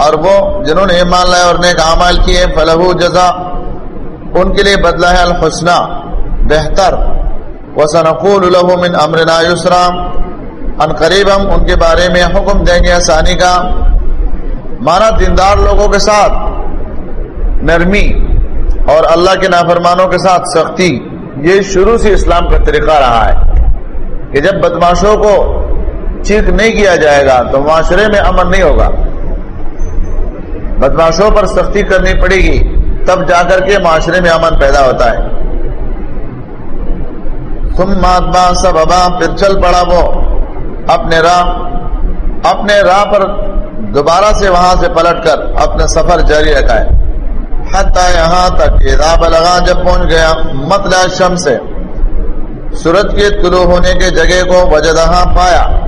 اور وہ جنہوں نے ایمان لائے اور نیک اعمال کیے فلح جزا ان کے لیے بدلا ہے الحسنہ، بہتر۔ وسنقول له من امرنا یسرا ان قریب ہم ان کے بارے میں حکم دیں گے آسانی کا۔ مانا دیندار لوگوں کے ساتھ نرمی اور اللہ کے نافرمانوں کے ساتھ سختی، یہ شروع سے اسلام کا طریقہ رہا ہے کہ جب بدماشوں کو چیک نہیں کیا جائے گا تو معاشرے میں امن نہیں ہوگا۔ بدماشوں پر سختی کرنی پڑے گی، تب جا کر کے معاشرے میں امن پیدا ہوتا ہے۔ تم ماتما سب ابا پھر چل پڑا وہ۔ اپنے راہ اپنے راہ پر دوبارہ سے وہاں سے پلٹ کر اپنے سفر جاری رکھا ہے۔ حتی یہاں تک لگا جب پہنچ گیا مطلع شم سے۔ سورج کے طلوع ہونے کے جگہ کو وجدہاں پایا۔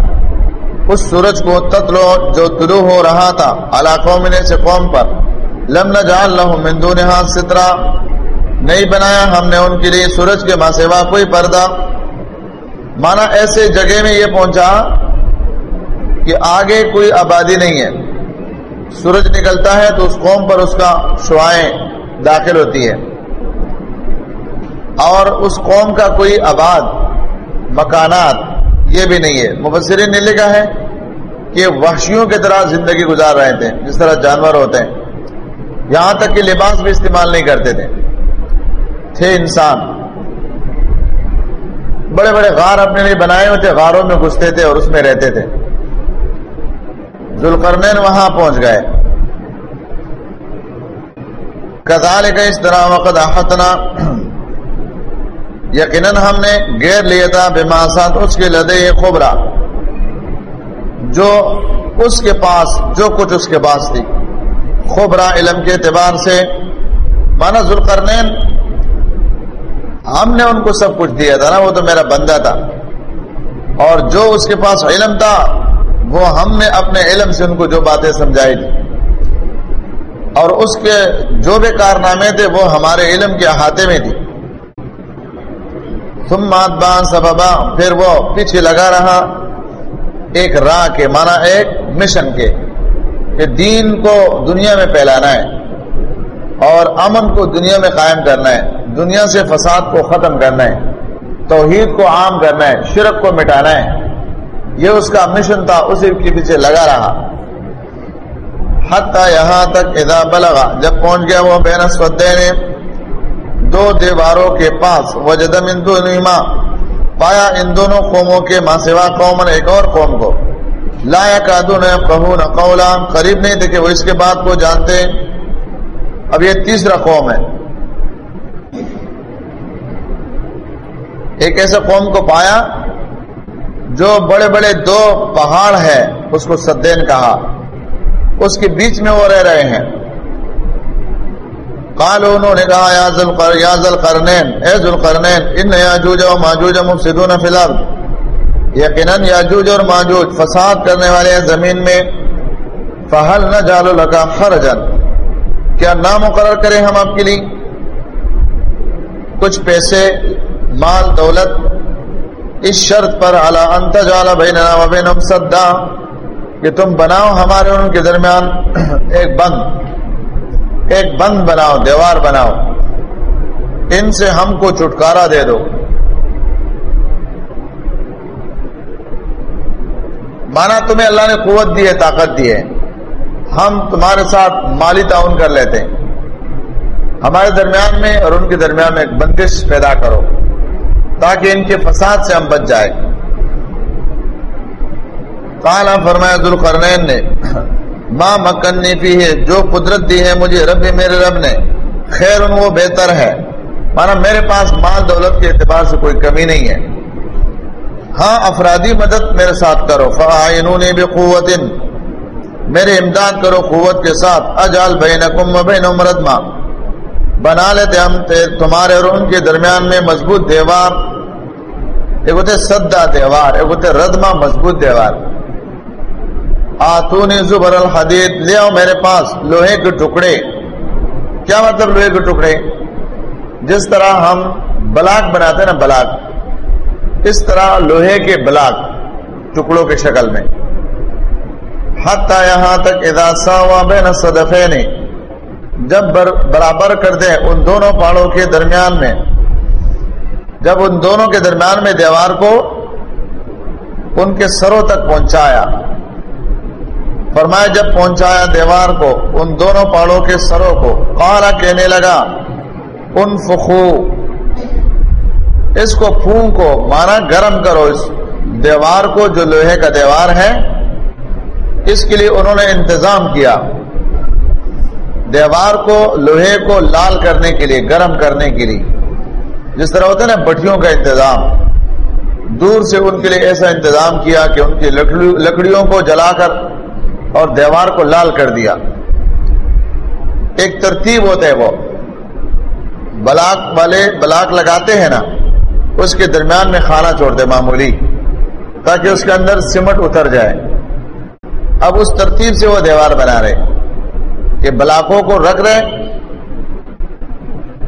اس سورج کو تتلو جو طلوع ہو رہا تھا علاقوں میں سے قوم پر۔ لم نجعل لهم من دونها سترا۔ نہیں بنایا ہم نے ان کے لیے سورج کے ماں سوا کوئی پردہ۔ مانا ایسے جگہ میں یہ پہنچا کہ آگے کوئی آبادی نہیں ہے۔ سورج نکلتا ہے تو اس قوم پر اس کا شعائیں داخل ہوتی ہے اور اس قوم کا کوئی آباد، مکانات یہ بھی نہیں ہے۔ مبصرین نے لکھا ہے کہ وحشیوں کی طرح زندگی گزار رہے تھے، جس طرح جانور ہوتے ہیں۔ یہاں تک کہ لباس بھی استعمال نہیں کرتے تھے۔ تھے انسان۔ بڑے بڑے غار اپنے لیے بنائے ہوئے تھے، غاروں میں گھستے تھے اور اس میں رہتے تھے۔ ذوالقرنین وہاں پہنچ گئے۔ کدال کا اس طرح وقت احتنا یقیناً ہم نے گیر لیا تھا بماسات اس کے لدے خبرا جو اس کے پاس، جو کچھ اس کے پاس تھی۔ خبرا علم کے اعتبار سے مانا ذوالقرنین، ہم نے ان کو سب کچھ دیا تھا نا، وہ تو میرا بندہ تھا۔ اور جو اس کے پاس علم تھا، وہ ہم نے اپنے علم سے ان کو جو باتیں سمجھائی تھی۔ اور اس کے جو بھی کارنامے تھے، وہ ہمارے علم کے احاطے میں تھی تم مات سببا، پھر وہ پیچھے لگا رہا۔ ایک راہ کے مانا ایک مشن کے، کہ دین کو دنیا میں پھیلانا ہے اور امن کو دنیا میں قائم کرنا ہے، دنیا سے فساد کو ختم کرنا ہے، توحید کو عام کرنا ہے، شرک کو مٹانا ہے۔ یہ اس کا مشن تھا، اسی کے پیچھے لگا رہا۔ حتی یہاں تک اذا بلغا جب پہنچ گیا وہ بین اسودین دو دیواروں کے پاس وجد من دونہما، پایا ان دونوں قوموں کے ماں سوا قومن ایک اور قوم کو۔ لا یکادون یفقهون قولا، قریب نہیں تھے کہ وہ اس کے بات کو جانتے۔ اب یہ تیسرا قوم ہے۔ ایک ایسے قوم کو پایا جو بڑے بڑے دو پہاڑ ہے، اس کو سدین کہا۔ اس کے بیچ میں وہ رہ رہے ہیں۔ قال انہوں نے کہا، یا ذل یا ذل قرنین اے ذل قرنین ان یاجوج و ماجوج مفسدون فی الارض۔ یقیناً یاجوج اور ماجوج فساد کرنے والے ہیں زمین میں، فہل نجعل لك خرجا۔ کیا نام مقرر کریں ہم آپ کے لیے؟ کچھ پیسے، مال، دولت، اس شرط پر اعلی انتجال بیننا و بینم صدا، کہ تم بناؤ ہمارے ان کے درمیان ایک بند۔ ایک بند بناؤ، دیوار بناؤ۔ ان سے ہم کو چھٹکارا دے دو۔ مانا تمہیں اللہ نے قوت دی ہے، طاقت دی ہے۔ ہم تمہارے ساتھ مالی تعاون کر لیتے ہیں۔ ہمارے درمیان میں اور ان کے درمیان میں ایک بندش پیدا کرو۔ تاکہ ان کے فساد سے ہم بچ جائے کالا فرمایا ذوالقرنین نے ماں مکنی پی ہے جو قدرت دی ہے مجھے، رب میرے رب نے۔ خیر ان وہ بہتر ہے۔ مانا میرے پاس مال دولت کے اعتبار سے کوئی کمی نہیں ہے۔ ہاں افرادی مدد میرے ساتھ کرو۔ فعینون بقوت میرے امداد کرو قوت کے ساتھ۔ اجال بینکم و بین مردما بنا لیتے ہم تمہارے اور ان کے درمیان میں مضبوط دیوار۔ ایک ہوتے سدا دیوار، ایک ہوتے ردما مضبوط دیوار۔ آتونی زبر الحدید، لے آؤ میرے پاس لوہے کے ٹکڑے۔ کیا مطلب لوہے کے ٹکڑے؟ جس طرح ہم بلاک بناتے ہیں نا بلاک، اس طرح لوہے کے بلاک ٹکڑوں کے شکل میں۔ حتی یہاں تک اذا ساوا بین الصدفین جب بر، برابر کر دے ان دونوں پہاڑوں کے درمیان میں۔ جب ان دونوں کے درمیان میں دیوار کو ان کے سروں تک پہنچایا فرمایا، جب پہنچایا دیوار کو، ان دونوں پہاڑوں کے سروں کو قالا کہنے لگا ان فخو اس کو پھون کو مانا گرم کرو، اس دیوار کو جو لوہے کا دیوار ہے، اس کے لیے انہوں نے انتظام کیا۔ دیوار کو، لوہے کو لال کرنے کے لیے، گرم کرنے کے لیے۔ جس طرح ہوتا ہے نا، بٹھیوں کا انتظام۔ دور سے ان کے لیے ایسا انتظام کیا کہ ان کی لکڑیوں کو جلا کر اور دیوار کو لال کر دیا۔ ایک ترتیب ہوتا ہے وہ۔ بلاک والے بلاک لگاتے ہیں نا، اس کے درمیان میں کھانا چھوڑتے معمولی، تاکہ اس کے اندر سمٹ اتر جائے۔ اب اس ترتیب سے وہ دیوار بنا رہے۔ کہ بلاکوں کو رکھ رہے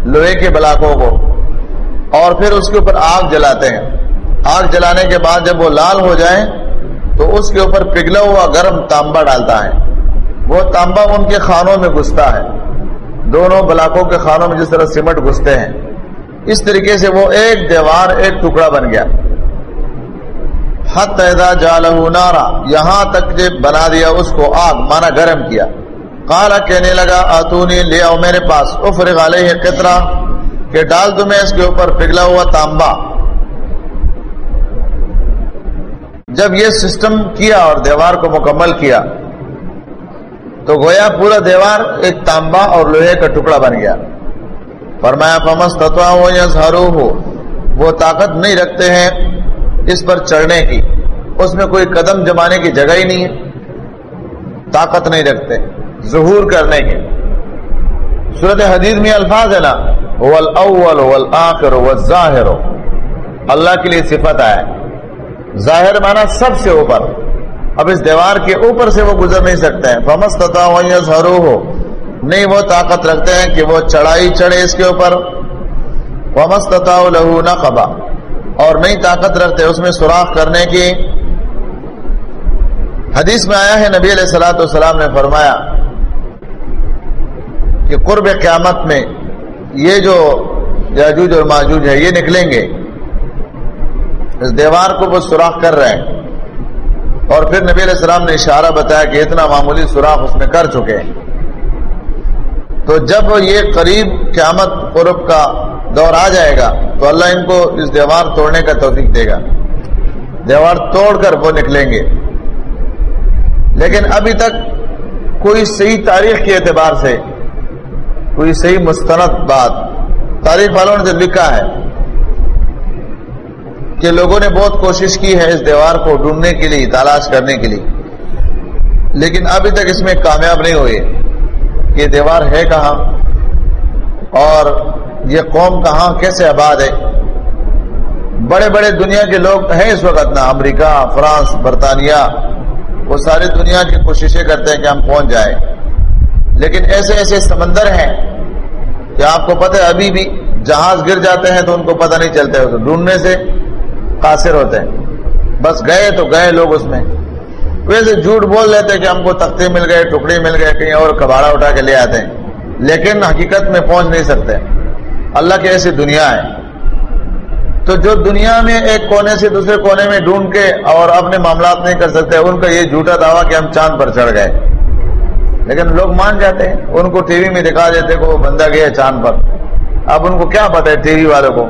لوہے کے بلاکوں کو، اور پھر اس کے اوپر آگ جلاتے ہیں۔ آگ جلانے کے بعد جب وہ لال ہو جائے تو اس کے اوپر پگھلا ہوا گرم تانبا ڈالتا ہے۔ وہ تانبا ان کے خانوں میں گھستا ہے۔ دونوں بلاکوں کے خانوں میں جس طرح سمٹ گھستے ہیں۔ اس طریقے سے وہ ایک دیوار، ایک ٹکڑا بن گیا۔ حت نارا، یہاں تک جب بنا دیا اس کو آگ، مانا گرم کیا۔ کالا کہنے لگا، آتونی، لے آؤ میرے پاس۔ افرغ علیہ قطرہ، کہ ڈال دوں میں اس کے اوپر پگھلا ہوا تانبا جب یہ سسٹم کیا اور دیوار کو مکمل کیا، تو گویا پورا دیوار ایک تانبا اور لوہے کا ٹکڑا بن گیا۔ فرمایا فمس تتوا ہو یا ہو وہ طاقت نہیں رکھتے ہیں اس پر چڑھنے کی۔ اس میں کوئی قدم جمانے کی جگہ ہی نہیں ہے۔ طاقت نہیں رکھتے، ظہور کرنے کی صورت حدیث میں الفاظ ہے نا اول والآخر والظاہر اللہ کے لیے صفت آئے ظاہر مانا سب سے اوپر۔ اب اس دیوار کے اوپر سے وہ گزر نہیں سکتے ہیں۔ فمس تتا ہو نہیں، وہ طاقت رکھتے ہیں کہ وہ چڑھائی چڑھے اس کے اوپر۔ فمس تتا لہو نہ خبا اور نہیں طاقت رکھتے اس میں سوراخ کرنے کی۔ حدیث میں آیا ہے، نبی علیہ السلاۃ والسلام نے فرمایا کہ قرب قیامت میں یہ جو یاجوج اور ماجوج ہے یہ نکلیں گے۔ اس دیوار کو وہ سوراخ کر رہے ہیں۔ اور پھر نبی علیہ السلام نے اشارہ بتایا کہ اتنا معمولی سوراخ اس میں کر چکے ہیں۔ تو جب یہ قریب قیامت قرب کا دور آ جائے گا، تو اللہ ان کو اس دیوار توڑنے کا توفیق دے گا۔ دیوار توڑ کر وہ نکلیں گے۔ لیکن ابھی تک کوئی صحیح تاریخ کے اعتبار سے، کوئی صحیح مستند بات، تاریخ والوں نے جو لکھا ہے کہ لوگوں نے بہت کوشش کی ہے اس دیوار کو ڈھونڈنے کے لیے، تلاش کرنے کے لیے۔ لیکن ابھی تک اس میں کامیاب نہیں ہوئے۔ کہ دیوار ہے کہاں؟ اور یہ قوم کہاں؟ کیسے آباد ہے؟ بڑے بڑے دنیا کے لوگ ہیں اس وقت نا امریکہ، فرانس، برطانیہ۔ وہ ساری دنیا کی کوششیں کرتے ہیں کہ ہم پہنچ جائیں۔ لیکن ایسے ایسے سمندر ہیں کہ آپ کو پتہ ہے، ابھی بھی جہاز گر جاتے ہیں تو ان کو پتہ نہیں چلتا ہے۔ ڈھونڈنے سے قاصر ہوتے ہیں۔ بس گئے تو گئے لوگ اس میں۔ ویسے جھوٹ بول لیتے کہ ہم کو تختے مل گئے، ٹکڑے مل گئے، کہیں اور کباڑا اٹھا کے لے آتے ہیں۔ لیکن حقیقت میں پہنچ نہیں سکتے۔ اللہ کی ایسی دنیا ہے۔ تو جو دنیا میں ایک کونے سے دوسرے کونے میں ڈھونڈ کے اور اپنے معاملات نہیں کر سکتے، ان کا یہ جھوٹا دعویٰ کہ ہم چاند پر چڑھ گئے۔ لیکن لوگ مان جاتے ہیں، ان کو ٹی وی میں دکھا دیتے کہ وہ بندہ گیا چاند پر۔ اب ان کو کیا پتا ہے ٹی وی والوں کو؟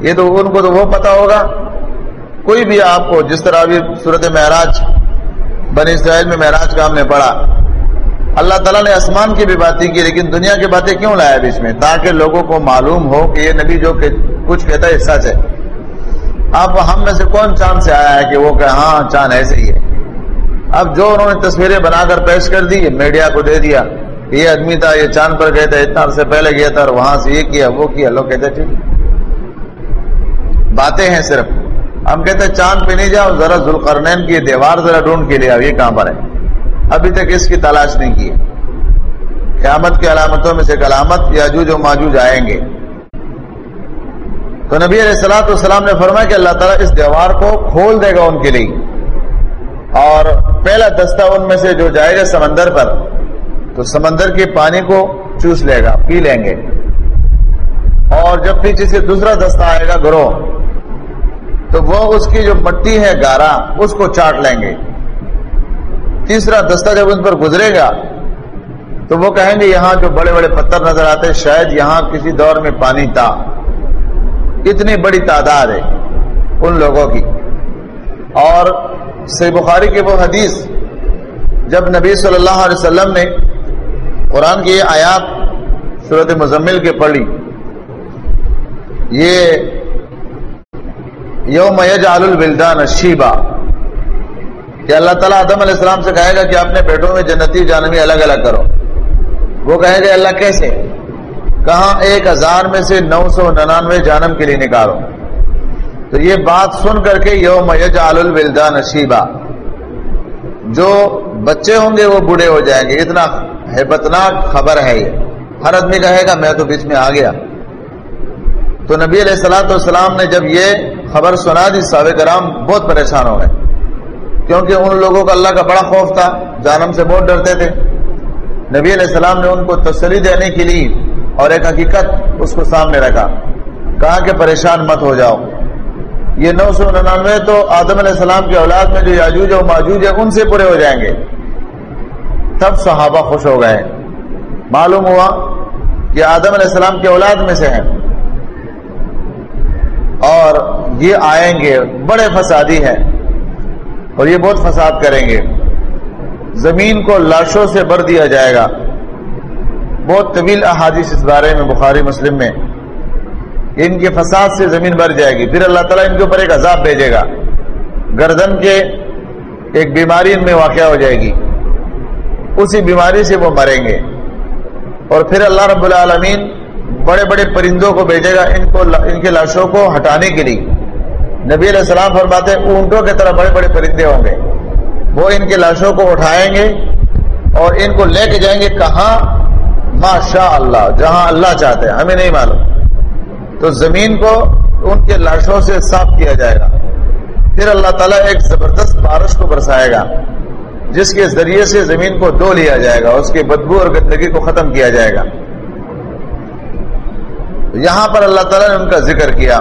یہ تو ان کو تو وہ پتا ہوگا۔ کوئی بھی آپ کو جس طرح ابھی صورت معراج، بنی اسرائیل میں معراج کا ہم نے پڑھا، اللہ تعالیٰ نے آسمان کی بھی باتیں کی، لیکن دنیا کی باتیں کیوں لایا بیچ میں؟ تاکہ لوگوں کو معلوم ہو کہ یہ نبی جو کہ کچھ کہتا ہے سچ ہے۔ اب ہم میں سے کون چاند سے آیا ہے کہ وہ کہ ہاں چاند ایسے ہی ہے۔ اب جو انہوں نے تصویریں بنا کر پیش کر دی، میڈیا کو دے دیا، یہ آدمی تھا، یہ چاند پر گئے تھے، اتنا عرصے پہلے گیا تھا اور وہاں سے یہ کیا، وہ کیا، لوگ کہتے ٹھیک باتیں ہیں صرف۔ ہم کہتے ہیں چاند پہ نہیں جاؤ، ذرا ذوالقرنین کی دیوار ذرا ڈھونڈ کے لیا یہ کہاں پر ہے؟ ابھی تک اس کی تلاش نہیں کی۔ قیامت کی علامتوں میں سے ایک علامت یاجوج و ماجوج آئیں گے۔ تو نبی علیہ السلاۃ والسلام نے فرمایا کہ اللہ تعالیٰ اس دیوار کو کھول دے گا ان کے لیے۔ اور پہلا دستہ ان میں سے جو جائے گا سمندر پر، تو سمندر کے پانی کو چوس لے گا، پی لیں گے۔ اور جب پیچھے سے دوسرا دستہ آئے گا گروہ تو وہ اس کی جو مٹی ہے گارا، اس کو چاٹ لیں گے۔ تیسرا دستہ جب ان پر گزرے گا، تو وہ کہیں گے، یہاں جو بڑے بڑے پتھر نظر آتے، شاید یہاں کسی دور میں پانی تھا۔ اتنی بڑی تعداد ہے ان لوگوں کی۔ اور سی بخاری کی وہ حدیث، جب نبی صلی اللہ علیہ وسلم نے قرآن کی یہ آیات صورت مزمل کے پڑھی، یہ یوم یجعل البلدان شیبا۔ کہ اللہ تعالیٰ آدم علیہ السلام سے کہے گا کہ اپنے بیٹوں میں جنتی جانوی الگ الگ کرو۔ وہ کہے گا اللہ، کیسے؟ کہاں ایک ہزار میں سے نو سو ننانوے جانم کے لیے نکالو۔ تو یہ بات سن کر کے یوم یجعل البلدان شیبا۔ جو بچے ہوں گے وہ بوڑھے ہو جائیں گے۔ اتنا حیبتناک خبر ہے یہ۔ ہر آدمی کہے گا، میں تو بیچ میں آ گیا۔ تو نبی علیہ السلاۃ والسلام نے جب یہ خبر سنا دی، صحابہ کرام بہت پریشان ہو گئے۔ کیونکہ ان لوگوں کو اللہ کا بڑا خوف تھا جانم سے بہت ڈرتے تھے۔ نبی علیہ السلام نے ان کو تسلی دینے کے لیے اور ایک حقیقت اس کو سامنے رکھا۔ کہا کہ پریشان مت ہو جاؤ۔ یہ نو سو ننانوے تو آدم علیہ السلام کے اولاد میں جو یاجوج اور ماجوج ہے ان سے پورے ہو جائیں گے۔ تب صحابہ خوش ہو گئے۔ معلوم ہوا کہ آدم علیہ السلام کے اولاد میں سے ہیں۔ اور یہ آئیں گے، بڑے فسادی ہیں اور یہ بہت فساد کریں گے۔ زمین کو لاشوں سے بھر دیا جائے گا۔ بہت طویل احادیث اس بارے میں، بخاری، مسلم میں۔ ان کے فساد سے زمین بھر جائے گی۔ پھر اللہ تعالیٰ ان کے اوپر ایک عذاب بھیجے گا۔ گردن کے ایک بیماری ان میں واقع ہو جائے گی۔ اسی بیماری سے وہ مریں گے۔ اور پھر اللہ رب العالمین بڑے بڑے پرندوں کو بھیجے گا، ان کو ان کے لاشوں کو ہٹانے کے لیے۔ نبی علیہ السلام فرماتے ہیں، اونٹوں کی طرح بڑے بڑے پرندے ہوں گے۔ وہ ان کے لاشوں کو اٹھائیں گے اور ان کو لے کے جائیں گے کہاں؟ ماشاء اللہ جہاں اللہ چاہتے ہیں، ہمیں نہیں معلوم۔ تو زمین کو ان کے لاشوں سے صاف کیا جائے گا۔ پھر اللہ تعالیٰ ایک زبردست بارش کو برسائے گا، جس کے ذریعے سے زمین کو دو لیا جائے گا، اس کے بدبو اور گندگی کو ختم کیا جائے گا۔ یہاں پر اللہ تعالیٰ نے ان کا ذکر کیا۔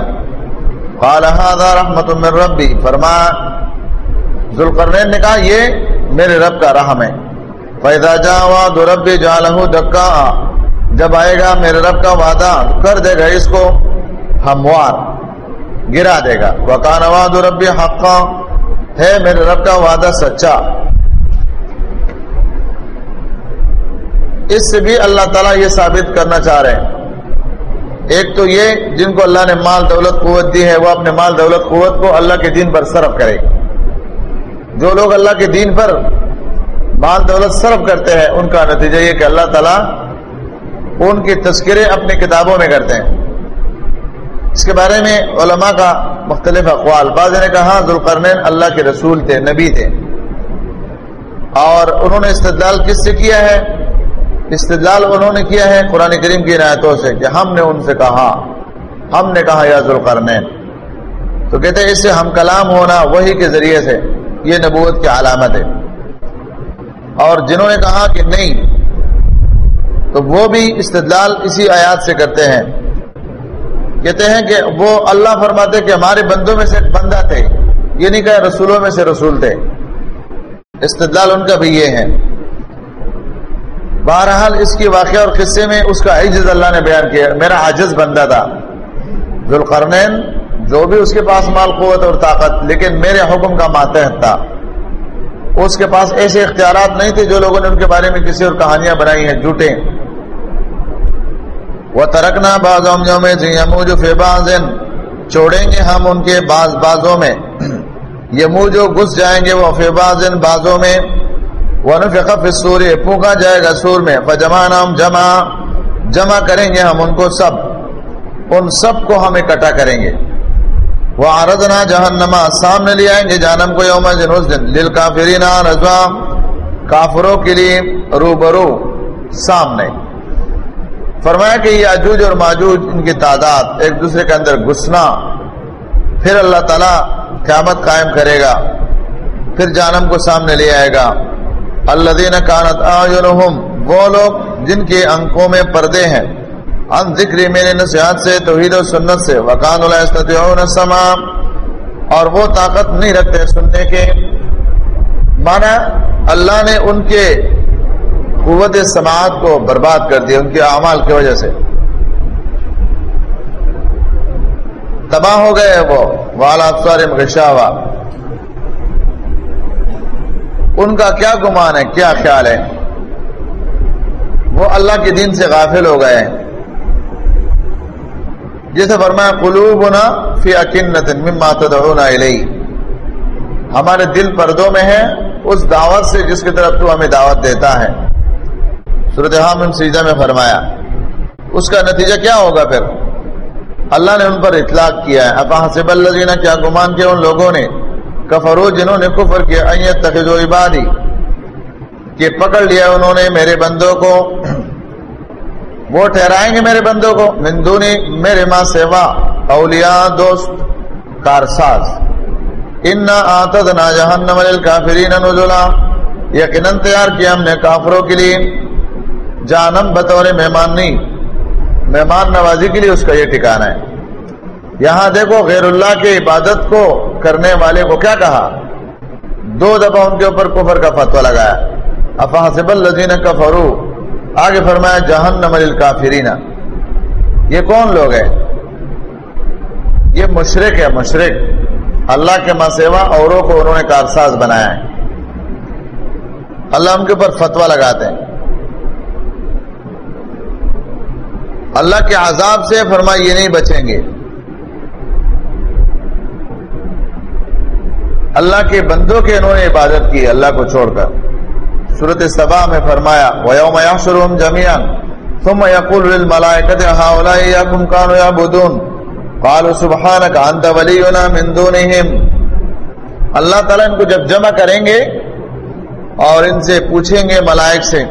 قال هذا رحمت من ربی فرما ذوالقرنین نے کہا، یہ میرے رب کا رحم ہے۔ فیضا جا وعد ربی جعلہ دکا جب آئے گا میرے رب کا وعدہ، کر دے گا اس کو ہموار، گرا دے گا۔ وکان وعد ربی حقا۔ ہے میرے رب کا وعدہ سچا۔ اس سے بھی اللہ تعالیٰ یہ ثابت کرنا چاہ رہے ہیں۔ ایک تو یہ جن کو اللہ نے مال دولت قوت دی ہے، وہ اپنے مال دولت قوت کو اللہ کے دین پر صرف کرے۔ جو لوگ اللہ کے دین پر مال دولت صرف کرتے ہیں، ان کا نتیجہ یہ کہ اللہ تعالیٰ ان کی تذکرے اپنی کتابوں میں کرتے ہیں۔ اس کے بارے میں علماء کا مختلف اقوال۔ بعض نے کہا، ذوالقرنین اللہ کے رسول تھے، نبی تھے۔ اور انہوں نے استدلال کس سے کیا ہے؟ استدلال انہوں نے کیا ہے قرآن کریم کی عنایتوں سے کہ ہم نے ان سے کہا، ہم نے کہا یا ذوالقرنین۔ تو کہتے ہیں اس سے ہم کلام ہونا وہی کے ذریعے سے یہ نبوت کی علامت ہے۔ اور جنہوں نے کہا کہ نہیں، تو وہ بھی استدلال اسی آیات سے کرتے ہیں۔ کہتے ہیں کہ وہ اللہ فرماتے کہ ہمارے بندوں میں سے بندہ تھے، یہ نہیں کہ رسولوں میں سے رسول تھے۔ استدلال ان کا بھی یہ ہے۔ بہرحال اس کی واقعہ اور قصے میں اس کا عجز اللہ نے بیان کیا میرا عجز بندہ تھا۔ ذوالقرنین، جو بھی اس کے پاس مال، قوت اور طاقت، لیکن میرے حکم کا ماتحت تھا۔ اس کے پاس ایسے اختیارات نہیں تھے جو لوگوں نے ان کے بارے میں کسی اور کہانیاں بنائی ہیں جھوٹے وہ ترکنا بازوں جو فیبازن چھوڑیں گے ہم ان کے باز بازوں میں۔ یمو جو گھس جائیں گے وہ فیبازن بازوں میں۔ ونفق فی السور، پھونکا جائے گا سور میں۔ فجمع نام جمع۔ جمع کریں گے ہم ان کو سب۔ ان سب کو ہم اکٹھا کریں گے۔ وہ آردنا جہنما سامنے لے آئیں گے جانم کو یوم جنوس دن۔ لل کافرین رضوا۔ کافروں کے لیے روبرو سامنے۔ فرمایا کہ یہ اجوج اور ماجوج ان کی تعداد ایک دوسرے کے اندر گھسنا۔ پھر اللہ تعالی قیامت قائم کرے گا۔ پھر جانم کو سامنے لے آئے گا۔ اللہ دین کانت آجنہم وہ لوگ جن کے انکوں میں پردے ہیں۔ ان ذکر میرے نصیحت سے، توحید و سنت سے وکان اللہ سما اور وہ طاقت نہیں رکھتے سننے کے۔ مانا اللہ نے ان کے قوت سماعت کو برباد کر دیا، ان کے اعمال کی وجہ سے۔ تباہ ہو گئے وہ والا غشاوا ان کا کیا گمان ہے، کیا خیال ہے؟ وہ اللہ کے دین سے غافل ہو گئے جیسے فرمایا، قلوبنا فی اکنت مما تدعونا الی ہمارے دل پردوں میں ہے، اس دعوت سے جس کی طرف تو ہمیں دعوت دیتا ہے۔ صورت حامم میں فرمایا، اس کا نتیجہ کیا ہوگا پھر؟ اللہ نے ان پر اطلاق کیا ہے۔ افا حسب اللہ کیا گمان کیا ان لوگوں نے؟ کفرو جنہوں نے کفر کیا ایت تخذ و عبادی۔ کہ پکڑ لیا انہوں نے میرے بندوں کو۔ وہ ٹھہرائیں گے میرے بندوں کو۔ مندونی میرے ماں سیوا، اولیاء، دوست، کارساز۔ ان آتد نا جہنم کافرین نزلا۔ یقیناً تیار کیا ہم نے کافروں کے لیے۔ جانم بطور مہمان نہیں، مہمان نوازی کے لیے اس کا یہ ٹھکانا ہے۔ یہاں دیکھو غیر اللہ کی عبادت کو کرنے والے کو کیا کہا؟ دو دفعہ ان کے اوپر کفر کا فتوا لگایا۔ افاصب الزین کفرو آگے فرمایا، جہنم الکافرین یہ کون لوگ ہیں؟ یہ مشرق ہے، مشرق۔ اللہ کے ماں اوروں کو انہوں نے کارساز بنایا ہے۔ اللہ ان کے اوپر فتوا لگاتے ہیں۔ اللہ کے عذاب سے فرمایا، یہ نہیں بچیں گے۔ اللہ کے بندوں کے انہوں نے عبادت کی، اللہ کو چھوڑ کر۔ صورت سبا میں فرمایا، وَيَوْمَ يَحْشُرُهُمْ جَمِيعًا، ثُمَّ يَقُولُ لِلْمَلَائِكَةِ هَؤُلَاءِ إِيَّاكُمْ كَانُوا يَعْبُدُونَ؟ قَالُوا سُبْحَانَكَ، أَنْتَ وَلِيُّنَا مِن دُونِهِمْ۔ اللہ تعالیٰ ان کو جب جمع کریں گے اور ان سے پوچھیں گے ملائک سے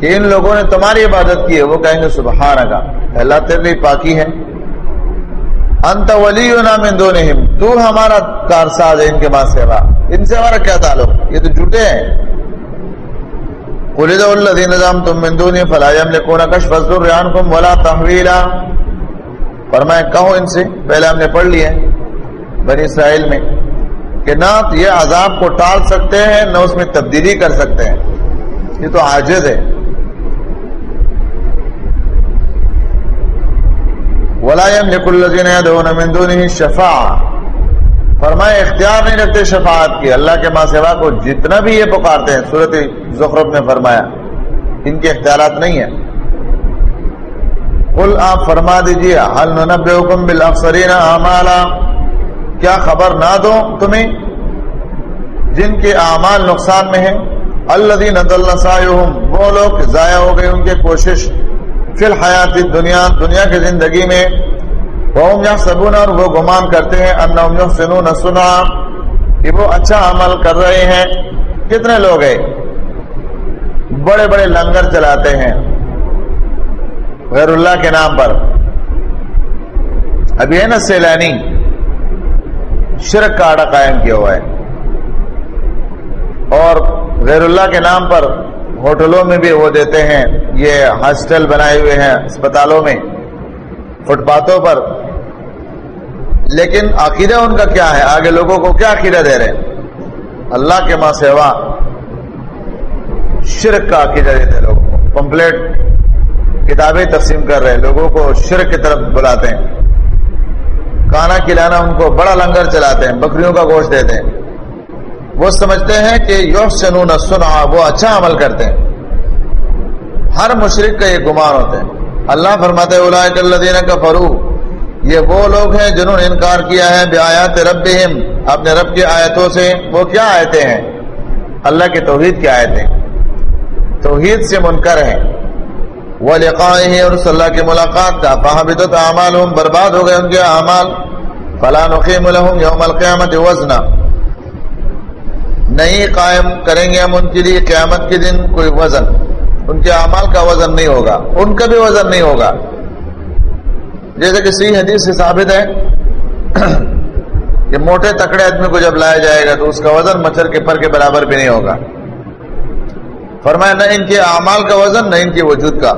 کہ ان لوگوں نے تمہاری عبادت کی ہے، وہ کہیں گے سبحانکا اللہ تیرے پاکی ہے انت ولینا من دونہم، تو ہمارا کارساز ہے ان کے ماں سیوا۔ ان سے ہمارا کیا تعلق؟ یہ تو جھوٹے ہیں۔ قلد الذين نظام من دوني فلا يملكون كشف الضر عنكم ولا تحويلا فرمایا کہو ان سے، پہلے ہم نے پڑھ لیا بنی اسرائیل میں کہ نہ یہ عذاب کو ٹال سکتے ہیں، نہ اس میں تبدیلی کر سکتے ہیں۔ یہ تو عاجز ہے۔ ولا يملك الذين يدعون من دونه فرمائے، اختیار نہیں رکھتے شفاعت کی۔ اللہ کے ماں سوا کو جتنا بھی یہ پکارتے ہیں صورت زخرف نے فرمایا، ان کے اختیارات نہیں ہیں۔ قل آپ فرما دیجیے حل ننبئکم بالافسرین اعمالا؟ کیا خبر نہ دو تمہیں؟ جن کے اعمال نقصان میں ہیں۔ الذین ضل سعیهم، وہ لوگ ضائع ہو گئے، ان کے کوشش فی الحیات دنیا دنیا کی زندگی میں سبون اور وہ گمان کرتے ہیں ان سنا کہ وہ اچھا عمل کر رہے ہیں۔ کتنے لوگ ہیں؟ بڑے بڑے لنگر چلاتے ہیں۔ غیر اللہ کے نام پر۔ ابھی ہے نا سیلانی، شرک کا آڑا قائم کیا ہوا ہے۔ اور غیر اللہ کے نام پر ہوٹلوں میں بھی وہ دیتے ہیں۔ یہ ہاسٹل بنائے ہوئے ہیں اسپتالوں میں، فٹ پاتھوں پر۔ لیکن عقیدہ ان کا کیا ہے؟ آگے لوگوں کو کیا عقیدہ دے رہے ہیں؟ اللہ کے ماں سیوا شرک کا عقیدہ دیتے لوگوں کو۔ کمپلیٹ کتابیں تقسیم کر رہے ہیں، لوگوں کو شرک کی طرف بلاتے ہیں۔ کھانا کھلانا ان کو بڑا لنگر چلاتے ہیں، بکریوں کا گوشت دیتے ہیں۔ وہ سمجھتے ہیں کہ یحسنون سنا وہ اچھا عمل کرتے ہیں۔ ہر مشرق کا یہ گمان ہوتے ہیں اللہ فرماتے اللہ کا فرو یہ وہ لوگ ہیں جنہوں نے انکار کیا ہے بے آیات رب اپنے رب کی آیتوں سے وہ کیا آیتیں ہیں؟ اللہ کے توحید کی آیتیں۔ توحید سے منکر ہیں۔ وہ لقائے اور صلی اللہ کی ملاقات کا۔ فہبت اعمال برباد ہو گئے ان کے اعمال۔ فلاں نقیم لهم یوم القیامت وزنا۔ نہیں قائم کریں گے ہم ان کے لیے قیامت کے دن کوئی وزن۔ ان کے اعمال کا وزن نہیں ہوگا۔ ان کا بھی وزن نہیں ہوگا۔ جیسے کہ صحیح حدیث سے ثابت ہے کہ موٹے تکڑے آدمی کو جب لایا جائے گا تو اس کا وزن مچھر کے پر کے برابر بھی نہیں ہوگا۔ فرمایا، نہ ان کے اعمال کا وزن، نہ ان کے وجود کا۔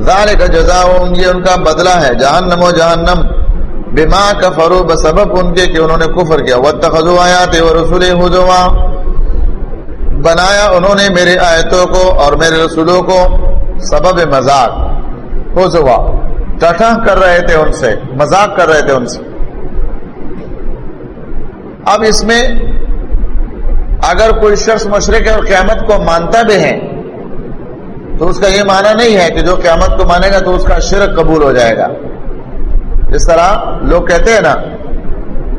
ظال کا جزا یہ ان کا بدلہ ہے۔ جہنم و جہنم۔ بما کا فروب سبب ان کے کہ انہوں نے کفر کیا. وہ تخذو آیات و رسول بنایا انہوں نے میرے آیتوں کو اور میرے رسولوں کو سبب مذاق. ہوا ٹٹا کر رہے تھے ان سے. مذاق کر رہے تھے ان سے. اب اس میں اگر کوئی شخص مشرق اور قیامت کو مانتا بھی ہے، تو اس کا یہ معنی نہیں ہے کہ جو قیامت کو مانے گا تو اس کا شرک قبول ہو جائے گا. اس طرح لوگ کہتے ہیں نا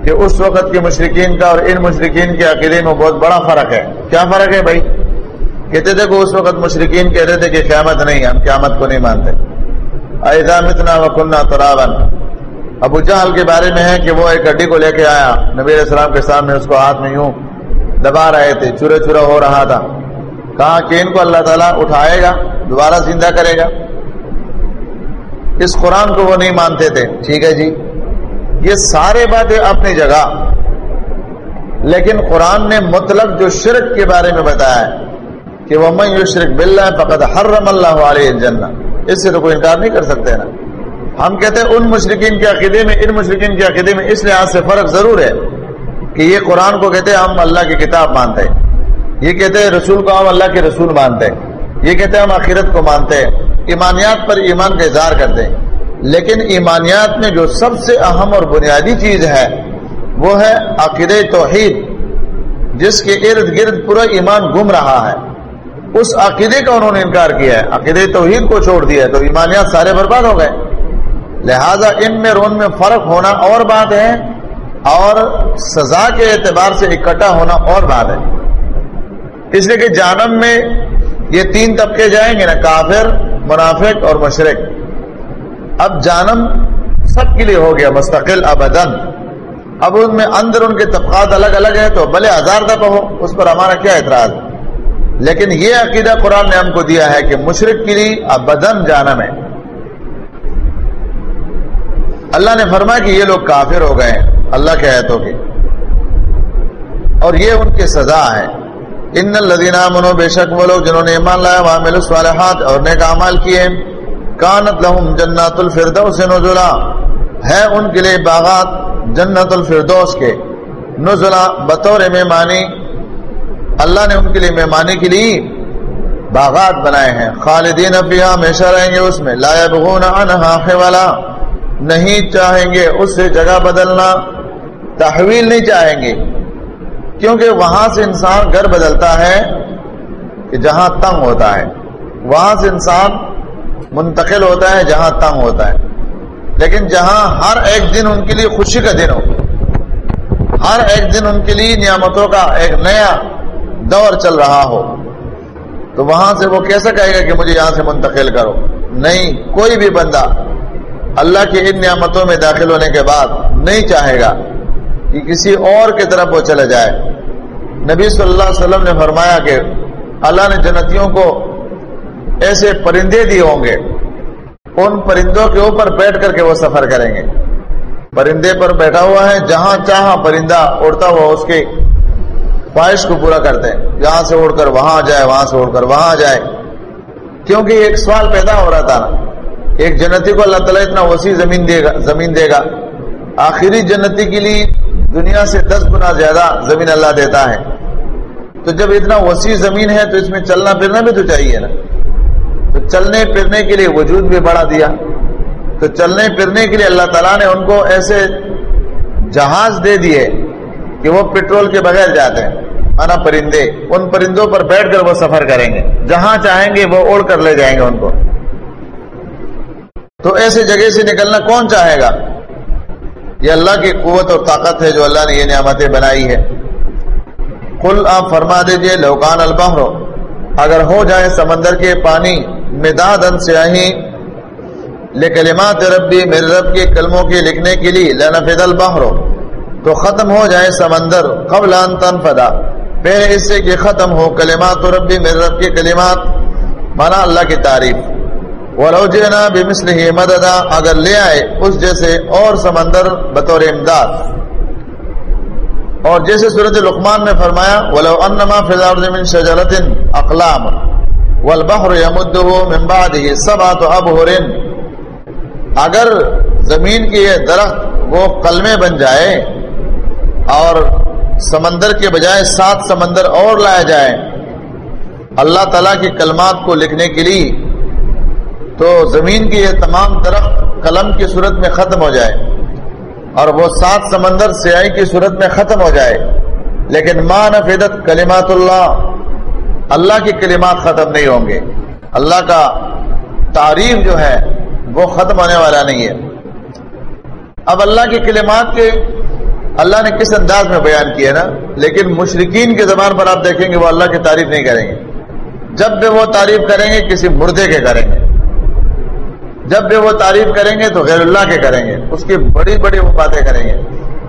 کہ اس وقت کے مشرقین کا اور ان مشرقین کے عقیدے میں بہت بڑا فرق ہے۔ کیا فرق ہے بھائی؟ کہتے تھے کہ اس وقت مشرقین کہتے تھے کہ قیامت نہیں، ہم قیامت کو نہیں مانتے۔ ایزامتنا وکنہ ترابن ابو جہل کے بارے میں ہے کہ وہ ایک ہڈی کو لے کے آیا۔ نبی علیہ السلام کے سامنے اس کو ہاتھ میں یوں دبا رہے تھے، چورے چورا ہو رہا تھا۔ کہا کہ ان کو اللہ تعالیٰ اٹھائے گا، دوبارہ زندہ کرے گا۔ اس قرآن کو وہ نہیں مانتے تھے۔ ٹھیک ہے جی۔ یہ سارے باتیں اپنی جگہ۔ لیکن قرآن نے مطلق جو شرک کے بارے میں بتایا ہے کہ وہ میں شرک بل فقط حرم اللہ علیہ جنت اس سے تو کوئی انکار نہیں کر سکتے نا۔ ہم کہتے ہیں ان مشرقین کے عقیدے میں، ان مشرقین کے عقیدے میں اس لحاظ سے فرق ضرور ہے کہ یہ قرآن کو کہتے ہیں ہم اللہ کی کتاب مانتے ہیں۔ یہ کہتے ہیں رسول کو ہم اللہ کے رسول مانتے ہیں۔ یہ کہتے ہیں ہم آخرت کو مانتے ہیں۔ ایمانیات پر ایمان کا اظہار کرتے ہیں لیکن ایمانیات میں جو سب سے اہم اور بنیادی چیز ہے، وہ ہے عقید توحید، جس کے ارد گرد پورا ایمان گم رہا ہے۔ اس عقیدے کا انہوں نے انکار کیا ہے۔ عقید توحید کو چھوڑ دیا ہے، تو ایمانیات سارے برباد ہو گئے۔ لہذا ان میں رون میں فرق ہونا اور بات ہے، اور سزا کے اعتبار سے اکٹھا ہونا اور بات ہے۔ اس لیے کہ جانم میں یہ تین طبقے جائیں گے نا، کافر منافق اور مشرق۔ اب جانم سب کے لیے ہو گیا، مستقل ابدن اب ان میں اندر ان کے طبقات الگ الگ ہیں تو بھلے ہزار دفعہ ہو اس پر ہمارا کیا اعتراض؟ لیکن یہ عقیدہ قرآن نے ہم کو دیا ہے کہ مشرق کے لیے ابدن جانم ہے۔ اللہ نے فرمایا کہ یہ لوگ کافر ہو گئے اللہ کے آیتوں کے۔ اور یہ ان کی سزا ہے ان الدینہ منو بے شک وہ لوگ جنہوں نے ایمان لایا وہاں الصالحات اور نیک اعمال کیے کانت لہم جنات الفردوس نزلا۔ ہے ان کے لیے باغات جنت الفردوس کے۔ نزلا بطور مہمانی۔ اللہ نے ان کے لیے مہمانی کے لیے باغات بنائے ہیں۔ خالدین ابیا ہمیشہ رہیں گے اس میں۔ لا بغون عنہا حوالا نہیں چاہیں گے اس سے جگہ بدلنا۔ تحویل نہیں چاہیں گے۔ کیونکہ وہاں سے انسان گھر بدلتا ہے کہ جہاں تنگ ہوتا ہے۔ وہاں سے انسان منتقل ہوتا ہے، جہاں تنگ ہوتا ہے۔ لیکن جہاں ہر ایک دن ان کے لیے خوشی کا دن ہو، ہر ایک دن ان کے لیے نعمتوں کا ایک نیا دور چل رہا ہو، تو وہاں سے وہ کیسے کہے گا کہ مجھے یہاں سے منتقل کرو؟ نہیں، کوئی بھی بندہ اللہ کی ان نعمتوں میں داخل ہونے کے بعد نہیں چاہے گا۔ کہ کسی اور کی طرف وہ چلے جائے۔ نبی صلی اللہ علیہ وسلم نے فرمایا کہ اللہ نے جنتیوں کو ایسے پرندے دیے ہوں گے، ان پرندوں کے اوپر بیٹھ کر کے وہ سفر کریں گے۔ پرندے پر بیٹھا ہوا ہے، جہاں چاہاں پرندہ اڑتا ہوا اس کی خواہش کو پورا کرتے ہیں یہاں سے اڑ کر وہاں جائے، وہاں سے اڑ کر وہاں جائے۔ کیونکہ ایک سوال پیدا ہو رہا تھا نا۔ ایک جنتی کو اللہ تعالیٰ اتنا وسیع زمین دے گا، زمین دے گا۔ آخری جنتی کے لیے دنیا سے دس گنا زیادہ زمین اللہ دیتا ہے۔ تو جب اتنا وسیع زمین ہے تو اس میں چلنا پھرنا بھی تو چاہیے نا۔ تو چلنے پھرنے کے لیے وجود بھی بڑھا دیا۔ تو چلنے پھرنے کے لیے اللہ تعالیٰ نے ان کو ایسے جہاز دے دیے کہ وہ پیٹرول کے بغیر جاتے ہیں۔ مانا پرندے، ان پرندوں پر بیٹھ کر وہ سفر کریں گے۔ جہاں چاہیں گے وہ اوڑھ کر لے جائیں گے ان کو۔ تو ایسے جگہ سے نکلنا کون چاہے گا؟ یہ اللہ کی قوت اور طاقت ہے جو اللہ نے یہ نعمتیں بنائی ہے کل آپ فرما دیجیے لوکان البحر۔ اگر ہو جائے سمندر کے پانی مداد سیاہی۔ لکلمات ربی، میرے رب کے کلموں کے لکھنے کے لیے لنفد البحر۔ تو ختم ہو جائے سمندر، قبل ان تنفدا پہلے اس سے کہ ختم ہو کلمات ربی، میرے رب کے کلمات۔ مانا اللہ کی تعریف۔ ولو جئنا بمثله مددا، اگر لے آئے اس جیسے اور سمندر بطور امداد۔ اور جیسے صورت لقمان میں فرمایا، ولو انما فی الارض من شجرت اقلام، والبحر يمده من بعده سبعة ابحر۔ اگر زمین کی یہ درخت وہ قلمے بن جائے اور سمندر کے بجائے سات سمندر اور لایا جائے اللہ تعالیٰ کی کلمات کو لکھنے کے لیے تو زمین کی یہ تمام درخت قلم کی صورت میں ختم ہو جائے اور وہ سات سمندر سیائی کی صورت میں ختم ہو جائے۔ لیکن ماں نفیدت کلمات اللہ۔ اللہ کی کلمات ختم نہیں ہوں گے۔ اللہ کا تعریف جو ہے وہ ختم ہونے والا نہیں ہے۔ اب اللہ کی کلمات کے اللہ نے کس انداز میں بیان کیا نا؟ لیکن مشرقین کے زبان پر آپ دیکھیں گے وہ اللہ کی تعریف نہیں کریں گے۔ جب بھی وہ تعریف کریں گے، کسی مردے کے کریں گے۔ جب بھی وہ تعریف کریں گے تو غیر اللہ کے کریں گے۔ اس کی بڑی بڑی وہ باتیں کریں گے۔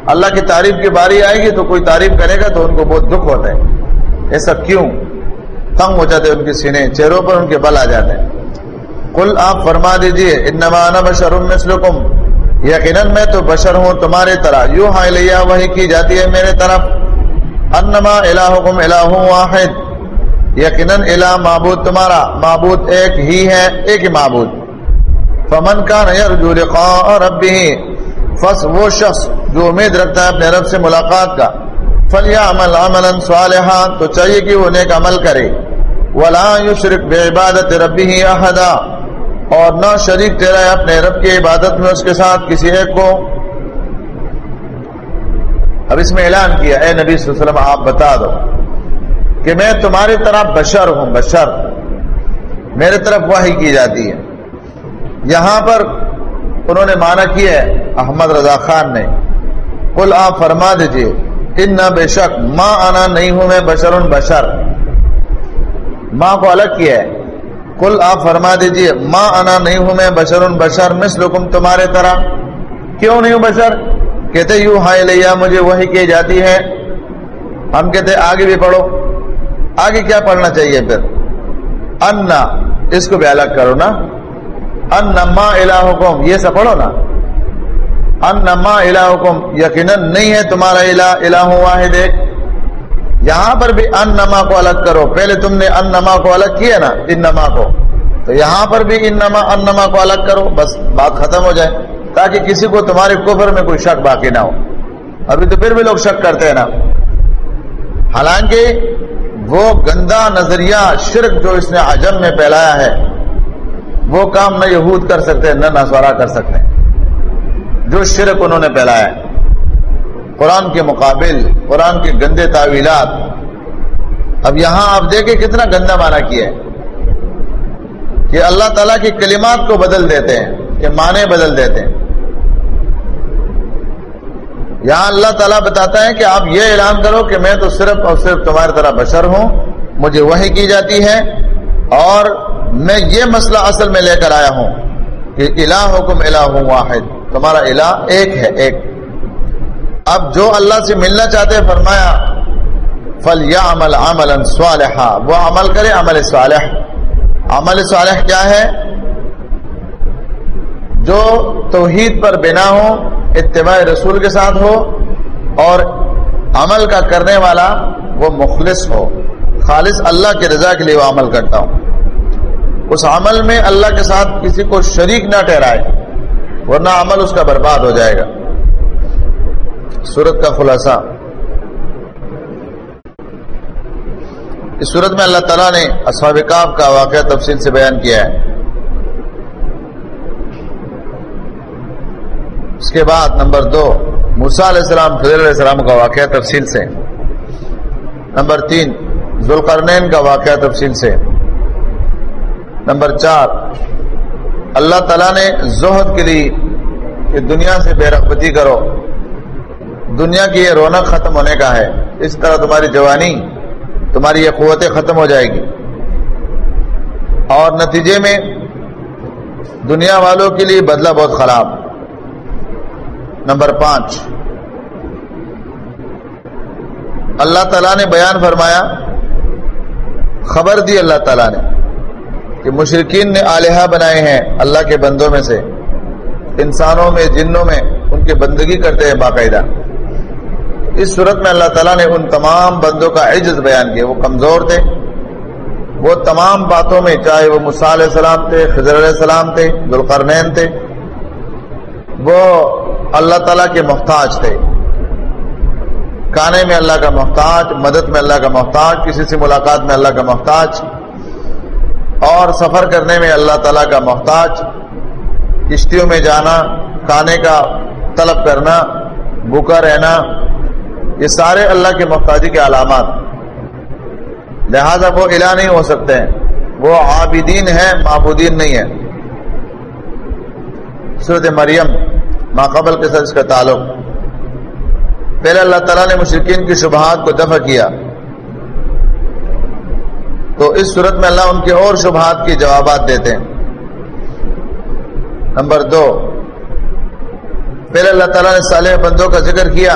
اللہ کی تعریف کی باری آئے گی تو کوئی تعریف کرے گا تو ان کو بہت دکھ ہوتا ہے۔ ایسا کیوں؟ تنگ ہو جاتے ان کے سینے، چہروں پر ان کے بل آ جاتے ہیں۔ کل آپ فرما دیجیے، انما انا بشر مثلکم۔ یقیناً میں تو بشر ہوں تمہارے طرح۔ یوں ہاں لیا وہی کی جاتی ہے میرے طرف۔ انما الہکم الہ واحد۔ یقیناً الہ معبود تمہارا۔ معبود ایک ہی ہے، ایک ہی معبود۔ فمن کان یرجو لقاء ربه فس وہ شخص جو امید رکھتا ہے اپنے رب سے ملاقات کا، فلیعمل عملا صالحا، تو چاہیے کہ وہ نیک عمل کرے۔ ولا یشرک بعبادت ربه احدا، اور نہ شریک تیرا ہے اپنے رب کی عبادت میں اس کے ساتھ کسی ایک کو۔ اب اس میں اعلان کیا، اے نبی صلی اللہ علیہ وسلم، آپ بتا دو کہ میں تمہاری طرح بشر ہوں، بشر۔ میرے طرف وحی کی جاتی ہے۔ یہاں پر انہوں نے مانا کیا ہے احمد رضا خان نے۔ کل آپ فرما دیجیے ان نہ بے شک ماں آنا نہیں ہوں میں بشر بشر۔ ماں کو الگ کیا ہے۔ کل آپ فرما دیجیے ماں آنا نہیں ہوں میں بشر بشر، مثلکم تمہارے طرح۔ کیوں نہیں ہوں بشر؟ کہتے یوں ہائے لیا مجھے وہی کی جاتی ہے۔ ہم کہتے آگے بھی پڑھو۔ آگے کیا پڑھنا چاہیے پھر؟ انا، اس کو بھی الگ کرو نا۔ ان نما الہکم یہ سب پڑھو نا۔ ان نما الہکم یقیناً نہیں ہے تمہارا الہ الہ واحد ایک۔ یہاں پر بھی ان نما کو الگ کرو۔ پہلے تم نے ان نما کو الگ کیا نا ان نما کو۔ تو یہاں پر بھی ان نما ان نما کو الگ کرو، بس بات ختم ہو جائے۔ تاکہ کسی کو تمہارے کفر میں کوئی شک باقی نہ ہو۔ ابھی تو پھر بھی لوگ شک کرتے ہیں نا۔ حالانکہ وہ گندا نظریہ، شرک جو اس نے عجم میں پھیلایا ہے وہ کام نہ یہود کر سکتے، نہ نسوارا کر سکتے۔ جو شرک انہوں نے پھیلایا ہے۔ قرآن کے مقابل، قرآن کے گندے تعویلات۔ اب یہاں آپ دیکھیں کتنا گندا مانا کیا ہے۔ کہ اللہ تعالیٰ کی کلمات کو بدل دیتے ہیں، کہ معنی بدل دیتے ہیں۔ یہاں اللہ تعالیٰ بتاتا ہے کہ آپ یہ اعلان کرو کہ میں تو صرف اور صرف تمہاری طرح بشر ہوں، مجھے وہی کی جاتی ہے اور میں یہ مسئلہ اصل میں لے کر آیا ہوں کہ الہ حکم الہ واحد، تمہارا الہ ایک ہے، ایک۔ اب جو اللہ سے ملنا چاہتے ہیں، فرمایا فل یا عمل عمل صالحہ وہ عمل کرے عمل صالح۔ عمل صالح کیا ہے؟ جو توحید پر بنا ہو، اتباع رسول کے ساتھ ہو، اور عمل کا کرنے والا وہ مخلص ہو۔ خالص اللہ کے رضا کے لیے وہ عمل کرتا ہوں۔ اس عمل میں اللہ کے ساتھ کسی کو شریک نہ ٹھہرائے، ورنہ عمل اس کا برباد ہو جائے گا۔ سورت کا خلاصہ۔ اس صورت میں اللہ تعالیٰ نے اسفاب کاب کا واقعہ تفصیل سے بیان کیا ہے۔ اس کے بعد نمبر دو موسا علیہ السلام فضل علیہ السلام کا واقعہ تفصیل سے۔ نمبر تین، ذوالقرنین کا واقعہ تفصیل سے۔ نمبر چار، اللہ تعالیٰ نے زہد کے لیے کہ دنیا سے بے رغبتی کرو۔ دنیا کی یہ رونق ختم ہونے کا ہے۔ اس طرح تمہاری جوانی، تمہاری یہ قوتیں ختم ہو جائے گی۔ اور نتیجے میں دنیا والوں کے لیے بدلہ بہت خراب۔ نمبر پانچ، اللہ تعالیٰ نے بیان فرمایا، خبر دی اللہ تعالیٰ نے۔ کہ مشرقین نے آلیہ بنائے ہیں اللہ کے بندوں میں سے۔ انسانوں میں، جنوں میں ان کی بندگی کرتے ہیں باقاعدہ۔ اس صورت میں اللہ تعالیٰ نے ان تمام بندوں کا عجز بیان کیا۔ وہ کمزور تھے۔ وہ تمام باتوں میں، چاہے وہ مصع علیہ السلام تھے، خضر علیہ السلام تھے، ذوالقرنین تھے، وہ اللہ تعالیٰ کے محتاج تھے۔ کانے میں اللہ کا محتاج، مدد میں اللہ کا محتاج، کسی سے ملاقات میں اللہ کا محتاج۔ اور سفر کرنے میں اللہ تعالیٰ کا محتاج، کشتیوں میں جانا، کھانے کا طلب کرنا، بھوکا رہنا، یہ سارے اللہ کے محتاجی کے علامات۔ لہذا وہ الہ نہیں ہو سکتے ہیں وہ عابدین ہیں، معبودین نہیں ہے صورت مریم ماقبل کے ساتھ اس کا تعلق۔ پہلے اللہ تعالیٰ نے مشرقین کی شبہات کو دفع کیا۔ تو اس صورت میں اللہ ان کے اور شبہات کے جوابات دیتے ہیں۔ نمبر دو، پہلے اللہ تعالیٰ نے صالح بندوں کا ذکر کیا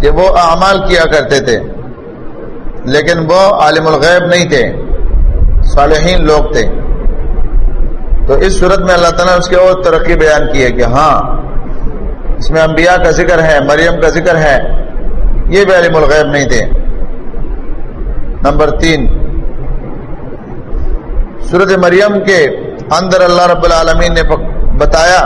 کہ وہ اعمال کیا کرتے تھے، لیکن وہ عالم الغیب نہیں تھے، صالحین لوگ تھے۔ تو اس صورت میں اللہ تعالیٰ نے اس کی اور ترقی بیان کی ہے کہ ہاں اس میں انبیاء کا ذکر ہے، مریم کا ذکر ہے، یہ بھی عالم الغیب نہیں تھے۔ نمبر تین سورت مریم کے اندر اللہ رب العالمین نے بتایا